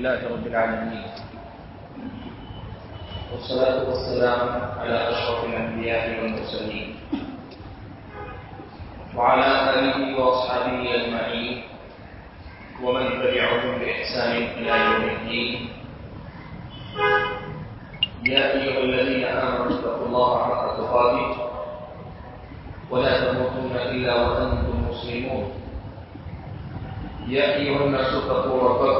لله رب العالمين. والصلاة والسلام على أشرف الأنبياء والمرسلين. وعلى آله وأصحابه أجمعين. ومن تبعهم بإحسان إلى يوم الدين. يا أيها الذين آمنوا اتقوا الله حق تقاته. ولا تموتن إلا وأنتم مسلمون. يا أيها الناس اتقوا ربكم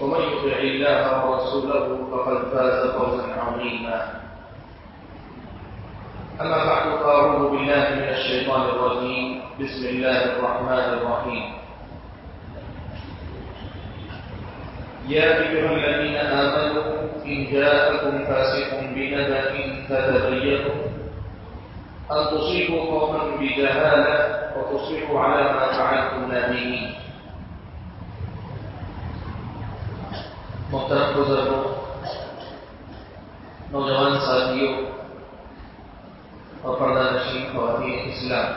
ومن يطع الله ورسوله فقد فاز فوزا عظيما. أما بعد، فأعوذ بالله من الشيطان الرجيم. بسم الله الرحمن الرحيم. يا أيها الذين آمنوا، إن جاءكم فاسق بنبأ فتبينوا أن تصيبوا قوما بجهالة وتصبحوا على ما فعلتم نادمين محترم بزرگوں نوجوان ساتھیوں اور پردہ نشین خواتین اسلام۔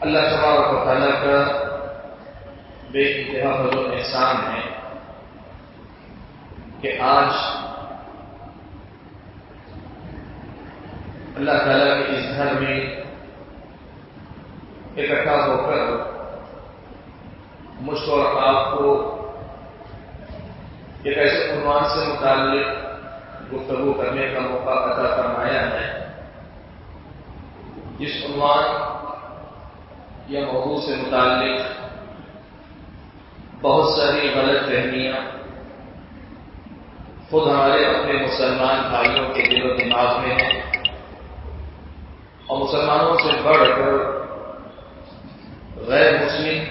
اللہ تبارک و تعالیٰ کا بے انتہا فضل احسان ہے کہ آج اللہ تعالیٰ کے اس گھر میں اکٹھا ہو کر مجھ کو اور آپ کو ایک ایسے عنوان سے متعلق گفتگو کرنے کا موقع عطا فرمایا ہے۔ جس عنوان یا موضوع سے متعلق بہت ساری غلط فہمیاں خود ہمارے اپنے مسلمان بھائیوں کے دل و دماغ میں ہیں اور مسلمانوں سے بڑھ کر غیر مسلم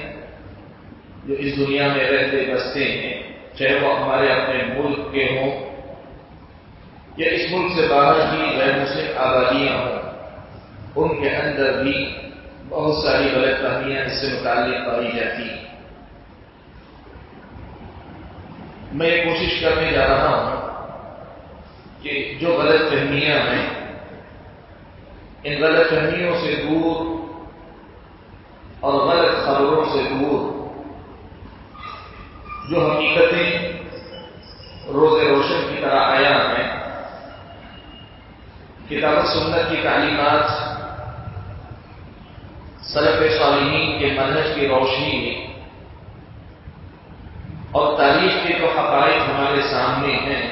جو اس دنیا میں رہتے بستے ہیں چاہے وہ ہمارے اپنے ملک کے ہوں یا اس ملک سے باہر کی غیر مسلم آبادیاں ہوں، ان کے اندر بھی بہت ساری غلط فہمیاں اس سے متعلق پائی جاتی ہیں۔ میں یہ کوشش کرنے جا رہا ہوں کہ جو غلط فہمیاں ہیں، ان غلط فہمیوں سے دور اور غلط خبروں سے دور جو حقیقتیں روز روشن کی طرح آیا ہیں، کتاب سنت کی تعلیمات سلف صالحین کے منہج کی روشنی میں اور تاریخ کے جو حقائق ہمارے سامنے ہیں،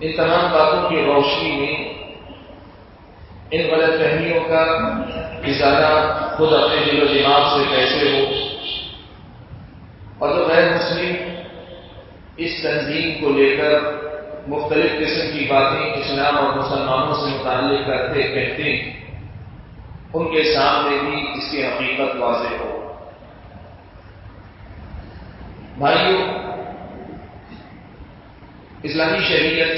ان تمام باتوں کی روشنی میں ان غلط فہمیوں کا ازالہ خود اپنے دل و دماغ سے کیسے ہو اور جو غیر مسلم اس تنظیم کو لے کر مختلف قسم کی باتیں اسلام اور مسلمانوں سے متعلق کرتے کہتے ہیں، ان کے سامنے بھی اس کی حقیقت واضح ہو۔ بھائیوں اسلامی شریعت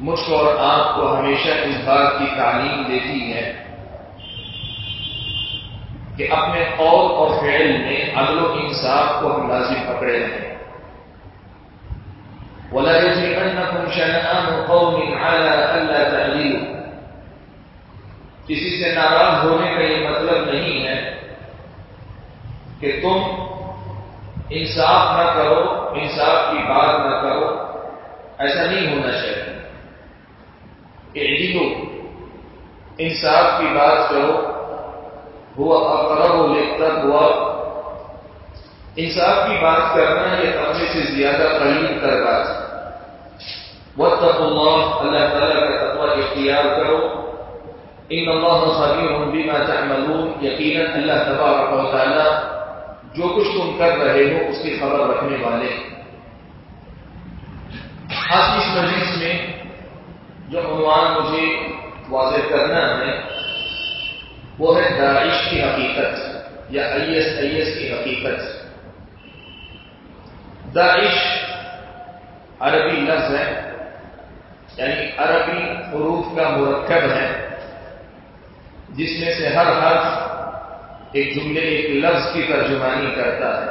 مجھ کو اور آپ کو ہمیشہ اس بات کی تعلیم دیتی ہے کہ اپنے قول اور فعل میں عدل و انصاف کو ہم لازم پکڑے رہیں۔ ولا يجرمنكم شنآن قوم على ألا تعدلوا کسی سے ناراض ہونے کا یہ مطلب نہیں ہے کہ تم انصاف نہ کرو، انصاف کی بات نہ کرو۔ ایسا نہیں ہونا چاہیے۔ کہ انصاف کی بات کرو۔ ہوا اقرب لکھتا ہوا۔ انصاف کی بات کرنا یہ اپنے سے زیادہ قریب کر بات وقت اللہ اللہ تعالیٰ کا تقوی اختیار کرو۔ ان اللہ خبیر بما تعملون، یقینا اللہ تبارک و تعالیٰ جو کچھ تم کر رہے ہو، اس کی خبر رکھنے والے آج اس مجلس میں جو عنوان مجھے واضح کرنا ہے وہ ہے داعش کی حقیقت یا آئی ایس آئی ایس کی حقیقت۔ داعش عربی لفظ ہے یعنی عربی حروف کا مرکب ہے، جس میں سے ہر حرف ایک جملے، ایک لفظ کی ترجمانی کرتا ہے۔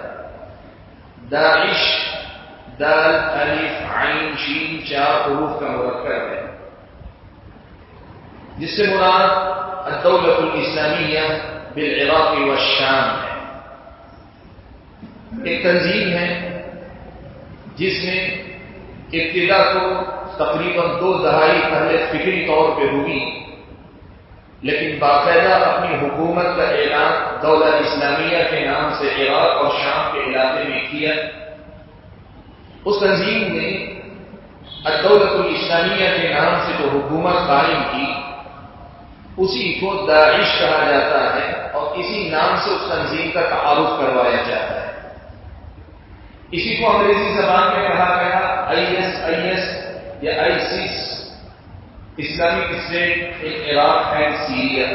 داعش، دال، الف، عین، شین، چار حروف کا مرکب ہے۔ جس سے مراد الدولت الاسلامیہ بالعراق والشام. ہے ایک تنظیم ہے جس میں ابتدا کو تقریباً دو دہائی پہلے فکری طور پہ ہوئی لیکن باقاعدہ اپنی حکومت کا اعلان دولت اسلامیہ کے نام سے عراق اور شام کے علاقے میں کیا۔ اس تنظیم نے دولت الاسلامیہ کے نام سے جو حکومت قائم کی اسی کو داعش کہا جاتا ہے اور اسی نام سے اس تنظیم کا تعارف کروایا جاتا ہے۔ اسی کو انگریزی زبان میں کہا گیا آئی ایس آئی ایس یا ISIS. Islamic State in Iraq and Syria.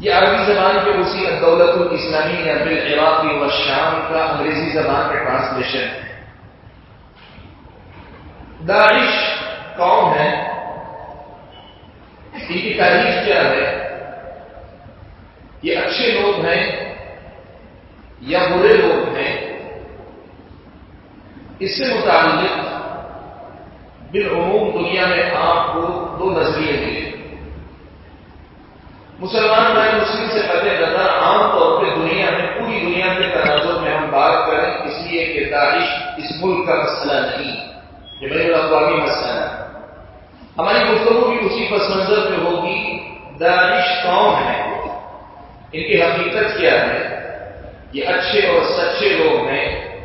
یہ عربی زبان کے اسی دولت الاسلامی یا پھر عراقی و شام کا انگریزی زبان کا ٹرانسلیشن ہے۔ داعش کون ہے۔ ان کی تاریخ کیا ہے؟ یہ اچھے لوگ ہیں یا برے لوگ ہیں؟ اس سے متعلق بالعموم دنیا میں آپ کو دو نظریے ملے۔ مسلمان بھائی مسلم سے قطع نظر عام طور پہ دنیا میں، پوری دنیا کے تناظر میں ہم بات کریں، اس لیے کہ داعش اس ملک کا مسئلہ نہیں، یہ بین الاقوامی مسئلہ ہے۔ ہماری گفتگو بھی اسی پس منظر میں ہوگی۔ داعش کون ہے ان کی حقیقت کیا ہے؟ یہ اچھے اور سچے لوگ ہیں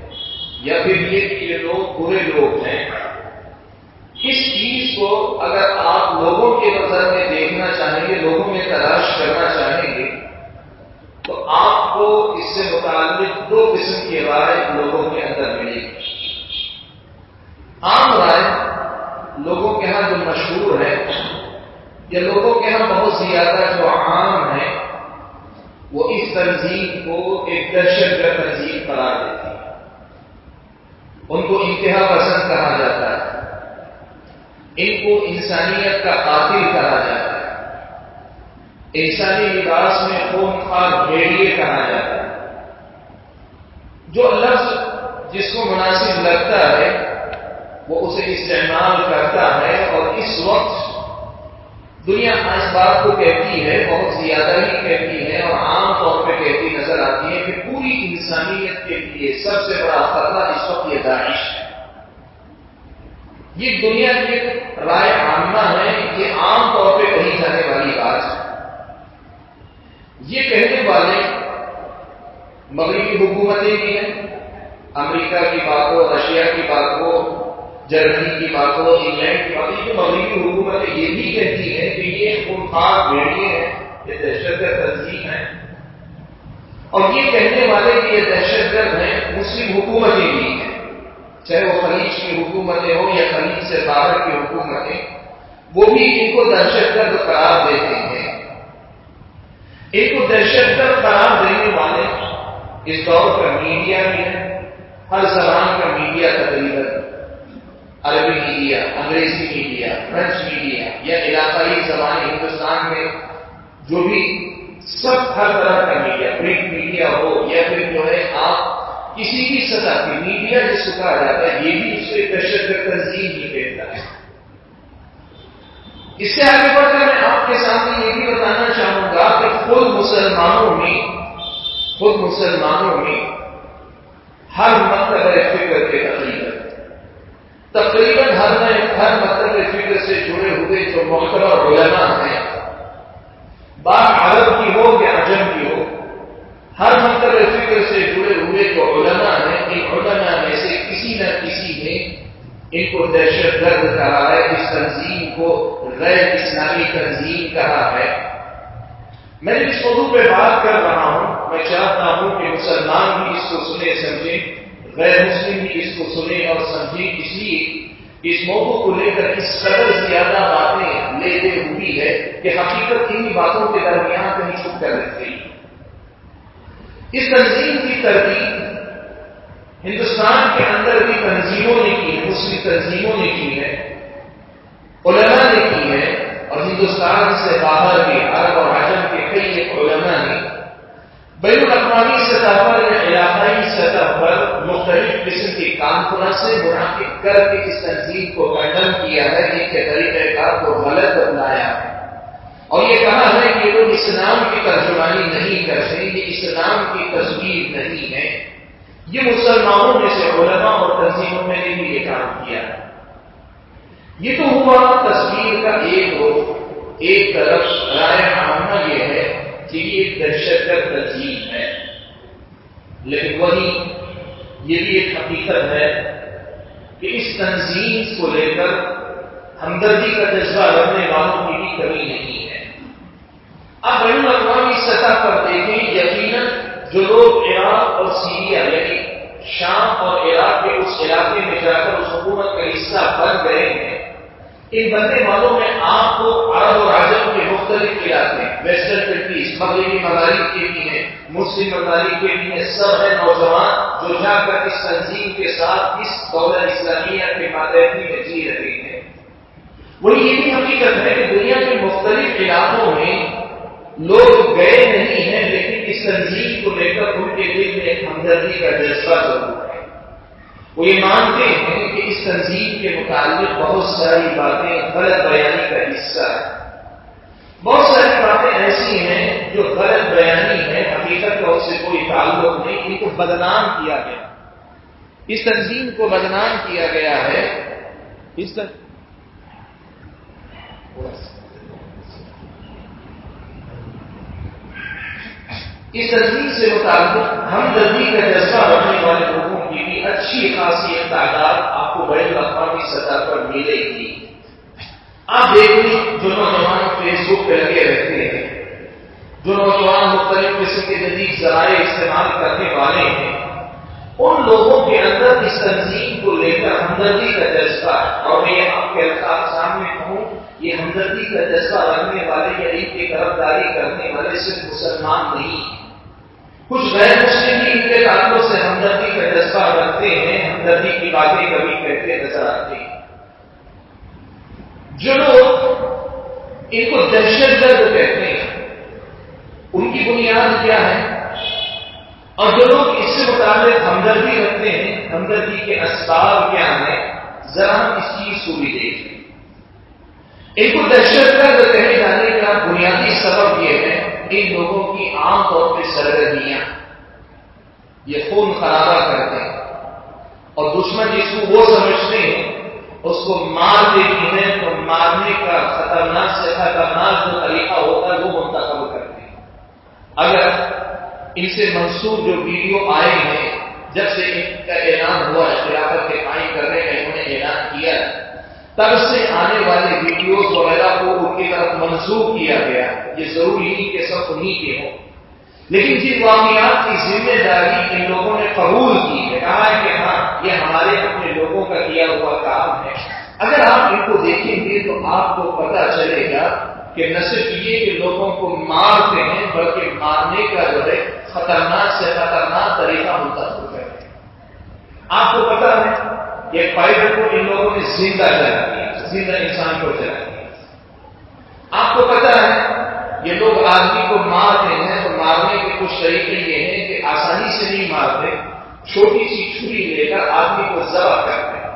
یا پھر یہ یہ لوگ برے لوگ ہیں؟ اس چیز کو اگر آپ لوگوں کے نظر میں دیکھنا چاہیں گے، لوگوں میں تلاش کرنا چاہیں گے، تو آپ کو اس سے متعلق دو قسم کی رائے لوگوں کے اندر ملے گی۔ عام رائے لوگوں کے ہاں جو مشہور ہے، یا لوگوں کے ہاں بہت زیادہ جو عام ہے، وہ اس تنظیم کو ایک دہشت گرد تنظیم قرار دیتی ہے۔ ان کو انتہا پسند کہا جاتا ہے۔ ان کو انسانیت کا قاتل کہا جاتا ہے۔ انسانی لباس میں خون خار بھیڑیے کہا جاتا ہے۔ جو لفظ جس کو مناسب لگتا ہے وہ اسے استعمال کرتا ہے اور اس وقت دنیا اس بات کو کہتی ہے، بہت زیادہ ہی کہتی ہے اور عام طور پہ کہتی نظر آتی ہے کہ پوری انسانیت کے لیے سب سے بڑا خطرہ اس وقت یہ داعش ہے۔ یہ دنیا کی رائے عامہ ہے کہ عام طور پہ کہی جانے والی بات ہے۔ یہ کہنے والے مغربی حکومتیں بھی ہیں، امریکہ کی بات ہو، رشیا کی بات ہو جرمنی کی بات ہو انگلینڈ کی بات ہو مغربی حکومتیں یہ بھی کہتی ہیں کہ یہ خونخوار بھیڑیے ہیں، یہ دہشت گرد تنظیم ہے اور یہ کہنے والے کہ یہ دہشت گرد ہیں، مسلم حکومتیں بھی ہیں۔ چاہے وہ خلیج کی حکومتیں ہوں یا خلیج سے باہر کی حکومتیں، وہ بھی ان کو دہشت گرد قرار دیتے ہیں۔ ان کو دہشت گرد قرار دینے والے اس دور کا میڈیا بھی ہے ہر زبان کا میڈیا تقریباً عربی میڈیا، انگریزی میڈیا فرینچ میڈیا یا علاقائی زبان ہندوستان میں جو بھی سب ہر طرح کا میڈیا پرنٹ میڈیا ہو یا پھر جو ہے آپ کسی بھی سطح کی میڈیا جس کو کہا جاتا ہے، یہ بھی اس کو دہشت گرد تنظیم ہی کہتا ہے۔ اس سے آگے بڑھ کر میں آپ کے سامنے یہ بھی بتانا چاہوں گا کہ خود مسلمانوں میں، خود مسلمانوں میں ہر مطلب فکر کے تقریباً تقریباً ہر ہر مطلب فکر سے جڑے ہوئے جو محترم علماء ہیں، بات عرب کی ہو یا عجم کی ہو، ہر مطلب فکر سے جڑے ہوئے جو علماء ہیں، ان علماء میں سے کسی نہ کسی نے ان کو دہشت گرد کہا ہے، اس تنظیم کو غیر اسلامی تنظیم کہا ہے۔ میں جس موضوع پہ بات کر رہا ہوں، میں چاہتا ہوں کہ مسلمان بھی اس کو سنے سمجھیں غیر مسلم بھی اس کو سنے اور سمجھیں اس لیے اس موضوع کو لے کر اس قدر زیادہ باتیں لے ہوئی ہے کہ حقیقت انہیں باتوں کے درمیان کہیں چھپ کر رکھ گئی۔ اس تنظیم کی ترتیب ہندوستان کے اندر بھی تنظیموں نے کی ہے، مسلم تنظیموں نے کی ہے، علماء نے کی ہے اور ہندوستان سے باہر بھی عرب اور عجم کے کئی علماء نے بین الاقوامی سطح پر یا علاقائی سطح پر مختلف قسم کی کانفرنسیں منعقد کر کے اس تنظیم کو کنڈم کیا ہے ان کے طریقہ کار کو غلط بتلایا ہے۔ اور یہ کہا ہے کہ لوگ اسلام کی ترجمانی نہیں کرتے، یہ اسلام کی تصویر نہیں ہے۔ یہ مسلمانوں میں سے علماء اور تنظیموں میں نے بھی یہ کام کیا ہے۔ یہ تو ہوا تصویر کا ایک روپ ایک طرف رائے ماننا یہ ہے کہ یہ ایک دہشت گرد تنظیم ہے۔ لیکن وہی یہ بھی ایک حقیقت ہے کہ اس تنظیم کو لے کر ہمدردی کا جذبہ رکھنے والوں کی بھی کمی نہیں ہے۔ اب بین الاقوامی سطح پر دیکھیں، یقیناً جو لوگ عراق اور سیریا یعنی شام اور عراق کے اس علاقے میں جا کر اس حکومت کا حصہ بن گئے ہیں ان بننے والوں میں آپ کو عرب اور آجم کے مختلف علاقے ویسٹرن کنٹریز مغربی ممالک کے بھی ہیں، مسلم ممالک کے بھی ہیں، سب ہیں نوجوان جو جا کر اس تنظیم کے ساتھ اس دولت اسلامیہ کے ماتحتی میں جی رہے ہیں۔ وہی یہ بھی حقیقت ہے کہ دنیا کے مختلف علاقوں میں لوگ گئے نہیں ہیں، لیکن اس تنظیم کو لے کر ان کے دل میں ایک ہمدردی کا جذبہ ضرور ہے۔ وہ یہ مانتے ہیں کہ اس تنظیم کے متعلق بہت ساری باتیں غلط بیانی کا حصہ ہے۔ بہت ساری باتیں ایسی ہیں جو غلط بیانی ہے حقیقت کا اس سے کوئی تعلق نہیں، ان کو بدنام کیا گیا۔ اس تنظیم کو بدنام کیا گیا ہے۔ اس اس تنظیم سے متعلق ہمدردی کا جذبہ رکھنے والے لوگوں کی بھی اچھی خاصی تعداد آپ کو بڑے الاقوامی سطح پر ملے گی۔ آپ دیکھیں جو نوجوان فیس بک پہ لگے رہتے ہیں، جو نوجوان مختلف قسم کے جدید ذرائع استعمال کرنے والے ہیں، ان لوگوں کے اندر اس تنظیم کو لے کر ہمدردی کا جذبہ ہے۔ اور میں آپ کے الفاظ سامنے کہوں یہ ہمدردی کا جذبہ رکھنے والے یا ان کی طرفداری کرنے والے صرف مسلمان نہیں۔ ہیں کچھ غیر مسلم بھی ان کے تعلق سے ہمدردی کا جذبہ رکھتے ہیں، ہمدردی کی باتیں کبھی کہتے نظر آتے ہیں۔ جو لوگ ان کو دہشت گرد کہتے ہیں، ان کی بنیاد کیا ہے؟ اور جو لوگ اس سے متعلق ہمدردی رکھتے ہیں، ہمدردی کے اسباب کیا ہیں؟ ذرا ہم اس چیز کو بھی دیکھیں۔ ان کو دہشت گرد کہے جانے کا بنیادی سبب یہ ہے ان لوگوں کی عام طور پہ سرگرمیاں۔ یہ خون خرابہ کرتے ہیں۔ اور دشمن جس کو وہ سمجھتے ہیں، اس کو مار دیتی ہیں تو مارنے کا خطرناک سے خطرناک جو طریقہ ہوتا ہے، وہ منتخب کرتے ہیں۔ اگر ان سے منسوخ جو ویڈیو آئے ہیں، جب سے ان کا اعلان ہوا، خلافت کے قائم کرنے کا انہوں نے اعلان کیا ہے تب سے آنے والے ویڈیوز وغیرہ کو ان کی طرف منسوخ کیا گیا۔ یہ ضروری نہیں کہ سب انہیں کے ہوں۔ لیکن جن واقعات کی ذمہ داری ان لوگوں نے قبول کی ہے، کہا ہے کہ ہاں یہ ہمارے اپنے لوگوں کا کیا ہوا کام ہے۔ اگر آپ ان کو دیکھیں گے تو آپ کو پتا چلے گا کہ نہ صرف یہ کہ لوگوں کو مارتے ہیں، بلکہ مارنے کا جو ہے، خطرناک سے خطرناک طریقہ منتخب کرتے ہیں۔ آپ کو پتا ہے؟ یہ فائدے کو ان لوگوں نے زندہ چلا دیا زندہ انسان کو چلا دیا آپ کو پتا ہے، یہ لوگ آدمی کو مارتے ہیں تو مارنے کے کچھ طریقے یہ ہیں کہ آسانی سے نہیں مارتے، چھوٹی سی چھری لے کر آدمی کو ذبح کرتے ہیں۔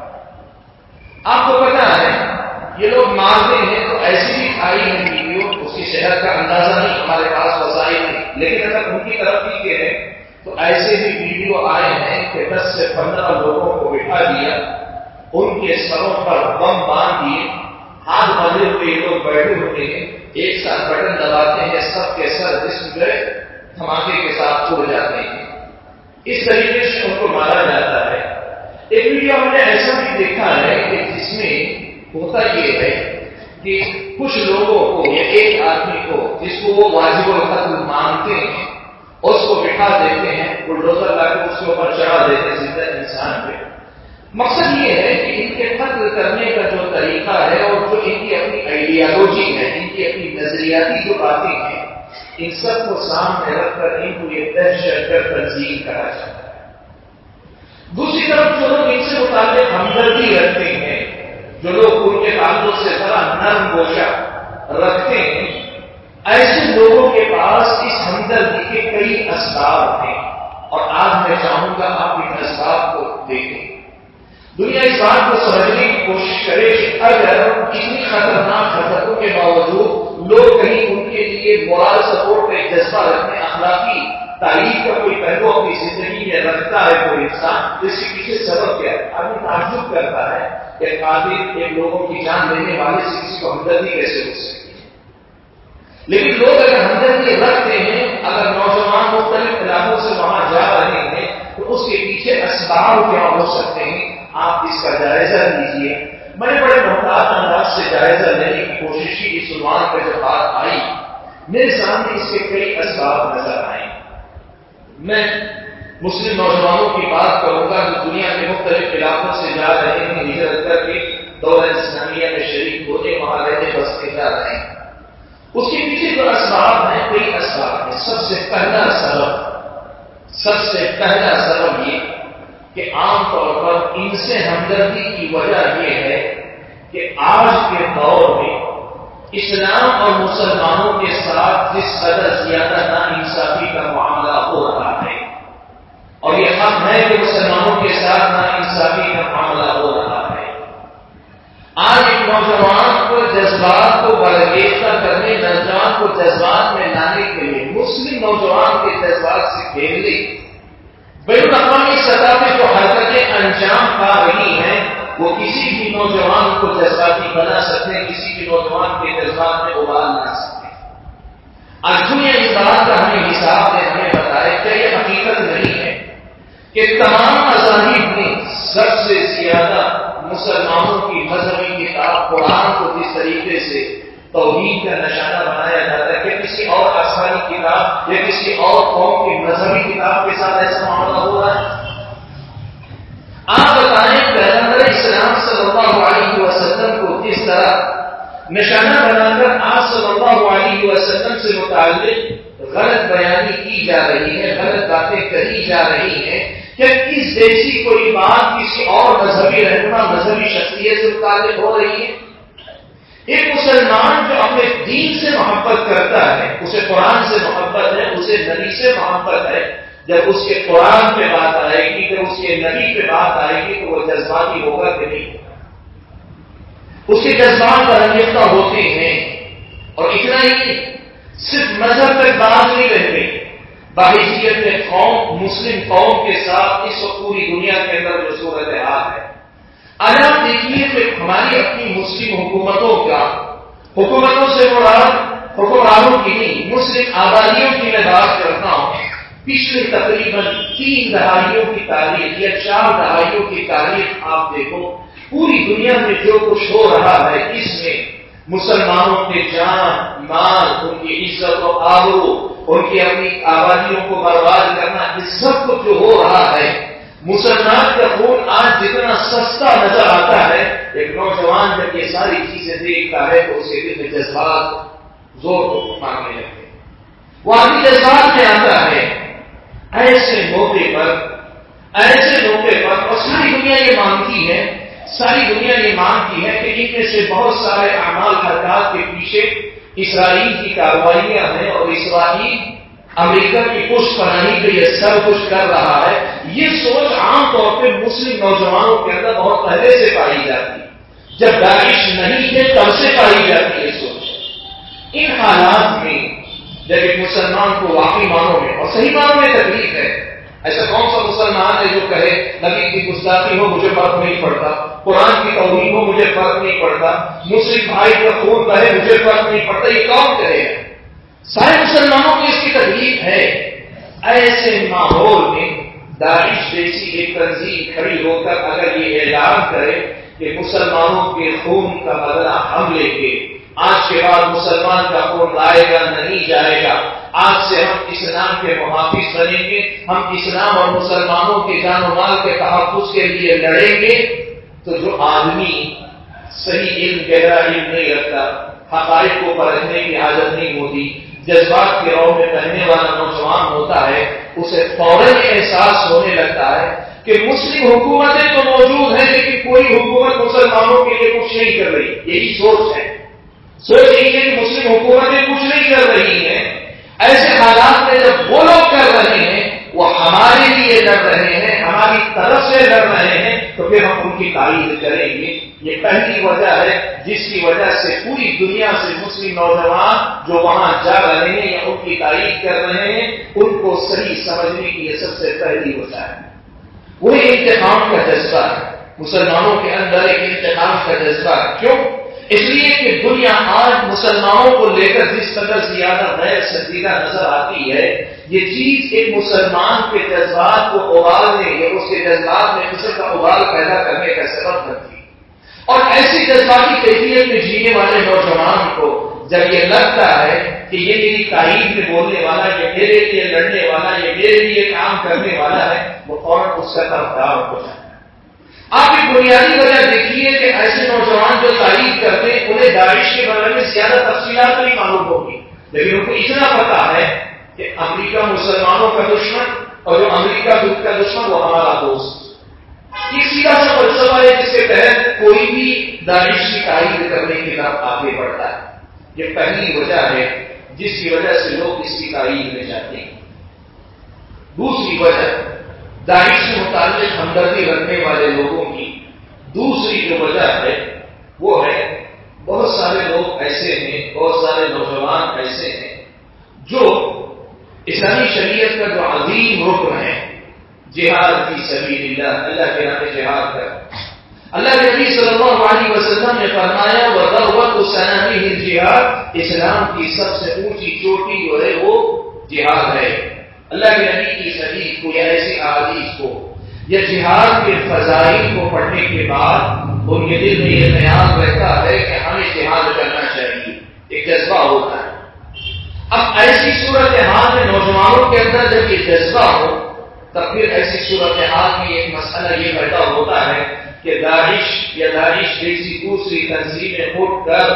آپ کو پتا ہے، یہ لوگ مارتے ہیں تو ایسی بھی آئی ہے ویڈیو اس کی صحت کا اندازہ نہیں، ہمارے پاس وسائل نہیں لیکن اگر ان کی طرف بھی کہ تو ایسے بھی ویڈیو آئے ہیں کہ دس سے پندرہ لوگوں کو بٹھا دیا، ان کے سروں پر بم باندھ دیے۔ ہاتھ بندے ہوئے لوگ بیٹھے ہوتے ہیں، ایک ساتھ بٹن دباتے ہیں، سب کے سر جسم جو دھماکے کے ساتھ چھوڑ جاتے ہیں۔ اس طریقے سے ان کو مارا جاتا ہے۔ ایک ویڈیو ہم نے ایسا بھی دیکھا ہے کہ جس میں ہوتا یہ ہے کہ کچھ لوگوں کو یا ایک آدمی کو جس کو وہ واجب القتل مانتے ہیں اس کو بٹھا دیتے ہیں، بلڈوزر لا کے اس کے اوپر چڑھا دیتے ہیں زندہ انسان پہ۔ مقصد یہ ہے کہ ان کے قتل کرنے کا جو طریقہ ہے اور جو ان کی اپنی آئیڈیالوجی ہے، ان کی اپنی نظریاتی جو باتیں ہیں، ان سب کو سامنے رکھ کر ان کو یہ دہشت گرد تنظیم کرا جاتا ہے۔ دوسری طرف جو لوگ ان سے متعلق ہمدردی رکھتے ہیں، جو لوگ ان کے تعلق سے ذرا نرم گوشہ رکھتے ہیں ایسے لوگوں کے پاس اس ہمدردی کے کئی اسباب ہیں۔ اور آج میں چاہوں گا آپ ان اسباب کو دیکھیں۔ دنیا اس بات کو سمجھنے کی کوشش کرے اگر اتنی خطرناک خطروں کے باوجود لوگ کہیں ان کے لیے مورال سپورٹ کا جذبہ رکھنے، اخلاقی تعلیم کا کوئی پہلو اپنی زندگی میں رکھتا ہے کوئی انسان، تو اس کے پیچھے سبب کیا ہے؟ آدمی تعجب کرتا ہے کہ قابل ایک لوگوں کی جان لینے والے سے کسی کو ہمدردی کیسے ہو سکتی ہے لیکن لوگ اگر ہمدردی رکھتے ہیں، اگر نوجوان مختلف علاقوں سے وہاں جا رہے ہیں، تو اس کے پیچھے اسباب کیا ہو سکتے ہیں؟ آپ اس کا جائزہ لیجیے میں نے بڑے محتاط انداز سے جائزہ لینے کی کوشش کی اس عنوان پہ جب بات آئی، میرے سامنے اس کے کئی اسباب نظر آئے۔ میں مسلم نوجوانوں کی بات کروں گا جو دنیا کے مختلف علاقوں سے جا رہے ہیں، ہجرت کر کے دور اسلامیہ میں شریک ہوتے، وہاں رہتے بستے جا رہے ہیں۔ اس کے پیچھے جو اسباب ہیں؟ کئی اسباب ہیں سب سے پہلا سبب، سب سے پہلا سبب یہ کہ عام طور پر ان سے ہمدردی کی وجہ یہ ہے کہ آج کے دور میں اسلام اور مسلمانوں کے ساتھ جس قدر زیادہ نا انصافی کا معاملہ ہو رہا ہے، اور یہ حق ہے کہ مسلمانوں کے ساتھ نا انصافی کا معاملہ ہو رہا ہے۔ آج ایک نوجوان کو جذبات کو برگیزہ کرنے نوجوان کو جذبات میں لانے کے لیے مسلم نوجوان کے جذبات سے کھیلنے بین الاقوامی سطح پہ جو حرکتیں انجام پا رہی ہیں، وہ کسی بھی نوجوان کو جذباتی بنا سکتے ہیں کسی بھی نوجوان کے جذبات میں ابال نہ سکتے۔ آج دنیا اس بات کا ہمیں حساب نے ہمیں بتایا کہ یہ حقیقت نہیں ہے کہ تمام مذاہب نے سب سے زیادہ مسلمانوں کی مذہبی کتاب قرآن کو جس طریقے سے توحید کا نشانہ بنایا جاتا ہے، کہ کسی اور آسانی کتاب یا کسی اور قوم کی مذہبی کتاب کے ساتھ ایسا معاملہ ہو رہا ہے؟ آپ بتائیں پیغمبر اسلام صلی اللہ علیہ وسلم کو کس طرح نشانہ بنا کر آپ صلی اللہ علیہ وسلم سے متعلق غلط بیانی کی جا رہی ہے، غلط باتیں کری جا رہی ہیں کیا کس جیسی کوئی بات کسی اور مذہبی رہنما، مذہبی شخصیت سے متعلق ہو رہی ہے؟ ایک مسلمان جو اپنے دین سے محبت کرتا ہے، اسے قرآن سے محبت ہے، اسے نبی سے محبت ہے، جب اس کے قرآن پہ بات آئے گی جب اس کے نبی پہ بات آئے گی، تو وہ جذباتی ہوگا کہ نہیں ہوگا؟ اس کے جذبات رنگیتا ہوتے ہیں اور اتنا ہی صرف مذہب تک بات نہیں رہتے باحثیت میں قوم، مسلم قوم کے ساتھ اس وقت پوری دنیا کے اندر جو صورت حال ہے۔ اگر آپ دیکھیے کہ ہماری اپنی مسلم حکومتوں کا، حکومتوں سے مراد حکمرانوں کی نہیں، مسلم آبادیوں کی میں بات کرتا ہوں۔ پچھلے تقریباً تین دہائیوں کی تاریخ یا چار دہائیوں کی تاریخ آپ دیکھو۔ پوری دنیا میں جو کچھ ہو رہا ہے، اس میں مسلمانوں کے جان، مال، ان کی عزت و آبرو، ان کی اپنی آبادیوں کو برباد کرنا، یہ سب کچھ جو ہو رہا ہے۔ مسلمان کا خون آج جتنا سستا نظر آتا ہے، ایک نوجوان جب یہ ساری چیزیں دیکھتا ہے تو اسے دل میں جذبات زور کو مانگنے لگتے وہ آدمی جذبات میں آتا ہے۔ ایسے موقع پر، ایسے موقع پر، اور ساری دنیا یہ مانگتی ہے ساری دنیا یہ مانگتی ہے کہ ان میں سے بہت سارے اعمال حرکات کے پیچھے اسرائیل کی کاروائیاں ہیں اور اسرائیل امریکہ کی کچھ پڑھائی کے یہ سب کچھ کر رہا ہے۔ یہ سوچ عام طور پہ مسلم نوجوانوں کے اندر بہت پہلے سے پائی جاتی ہے۔ جب بارش نہیں ہے تب سے پائی جاتی ہے سوچ۔ ان حالات میں جب ایک مسلمان کو واقعی معنوں میں اور صحیح معنوں میں تکلیف ہے ایسا کون سا مسلمان ہے جو کہے، نبی کی گستاخی ہو مجھے فرق نہیں پڑتا، قرآن کی توہین ہو مجھے فرق نہیں پڑتا، مسلم بھائی کا خون کہے مجھے فرق نہیں پڑتا، یہ کون کہے؟ سارے مسلمانوں کو اس کی تکلیف ہے۔ ایسے ماحول میں داعش جیسی ایک تنظیم کھڑی ہو کر اگر یہ اعلان کرے کہ مسلمانوں کے خون کا بدلہ ہم لیں گے آج کے بعد مسلمان کا خون لائے گا، نہیں جائے گا۔ آج سے ہم اسلام کے محافظ بنیں گے۔ ہم اسلام اور مسلمانوں کے جان و مال کے تحفظ کے لیے لڑیں گے۔ تو جو آدمی صحیح علم، گہرا علم نہیں رکھتا، حقائق کو پرکھنے کی عادت نہیں ہوتی، جذبات کے رو میں پہننے والا نوجوان ہوتا ہے، اسے فوراً احساس ہونے لگتا ہے کہ مسلم حکومتیں تو موجود ہیں، لیکن کوئی حکومت مسلمانوں کے لیے کچھ نہیں کر رہی۔ یہی سوچ ہے۔ سوچ یہی ہے کہ مسلم حکومتیں کچھ نہیں کر رہی ہیں۔ ایسے حالات میں جب وہ لوگ کر رہے ہیں، وہ ہمارے لیے لڑ رہے ہیں، ہماری طرف سے لڑ رہے ہیں، تو پھر ہم ان کی تعریف کریں گے۔ یہ پہلی وجہ ہے جس کی وجہ سے پوری دنیا سے مسلم نوجوان جو وہاں جا رہے ہیں یا ان کی تعریف کر رہے ہیں، ان کو صحیح سمجھنے کی یہ سب سے پہلی وجہ ہے۔ وہ انتخاب کا جذبہ ہے۔ مسلمانوں کے اندر ایک انتخاب کا جذبہ ہے۔ کیوں؟ اس لیے کہ دنیا آج مسلمانوں کو لے کر جس قدر زیادہ غیر سنجیدہ نظر آتی ہے، یہ چیز ایک مسلمان کے جذبات کو ابالنے یا اس کے جذبات میں کسی کا ابال پیدا کرنے کا سبب بنتی۔ ہے اور ایسی جذباتی کیفیت میں جینے والے نوجوان کو جب یہ لگتا ہے کہ یہ میری تاریخ میں بولنے والا، یہ میرے لیے لڑنے والا، یہ میرے لیے کام کرنے والا ہے، وہ فوراً اس کا طرف ہو جائے آپ ایک بنیادی وجہ دیکھیے کہ ایسے نوجوان جو تعریف کرتے ہیں، انہیں داعش کے بارے میں زیادہ تفصیلات نہیں معلوم ہوگی لیکن ان کو اتنا پتا ہے کہ امریکہ مسلمانوں کا دشمن اور جو امریکہ دکھ کا دشمن، وہ ہمارا دوست۔ یہ سیدھا سا فلسفہ ہے جس کے تحت کوئی بھی داعش کی تعریف کرنے کی طرف آگے بڑھتا ہے۔ یہ پہلی وجہ ہے جس کی وجہ سے لوگ اس کی تعریف میں جاتے ہیں۔ دوسری وجہ داعش سے متعلق ہمدردی رکھنے والے لوگوں کی دوسری جو وجہ ہے، وہ ہے بہت سارے لوگ ایسے ہیں، بہت سارے نوجوان ایسے ہیں جو اسلامی شریعت کا جو عظیم رکن ہے جہاد کی سبیل اللہ اللہ کے نام جہاد کر اللہ کے نبی صلی اللہ علیہ وسلم نے فرمایا جہاد اسلام کی سب سے اونچی چوٹی جو ہے، وہ جہاد ہے۔ اللہ کے نبی کی شدید کو یا ایسی حادیث کو یا جہاد کے فضائل کو پڑھنے کے بعد ان کے دل میں یہ خیال رہتا ہے کہ ہمیں جہاد کرنا چاہیے، ایک جذبہ ہوتا ہے۔ اب ایسی صورت حال میں نوجوانوں کے اندر جب یہ جذبہ ہو، تب پھر ایسی صورت حال میں ایک مسئلہ یہ پیدا ہوتا ہے کہ داعش یا داعش جیسی دوسری تنظیمیں اٹھ کر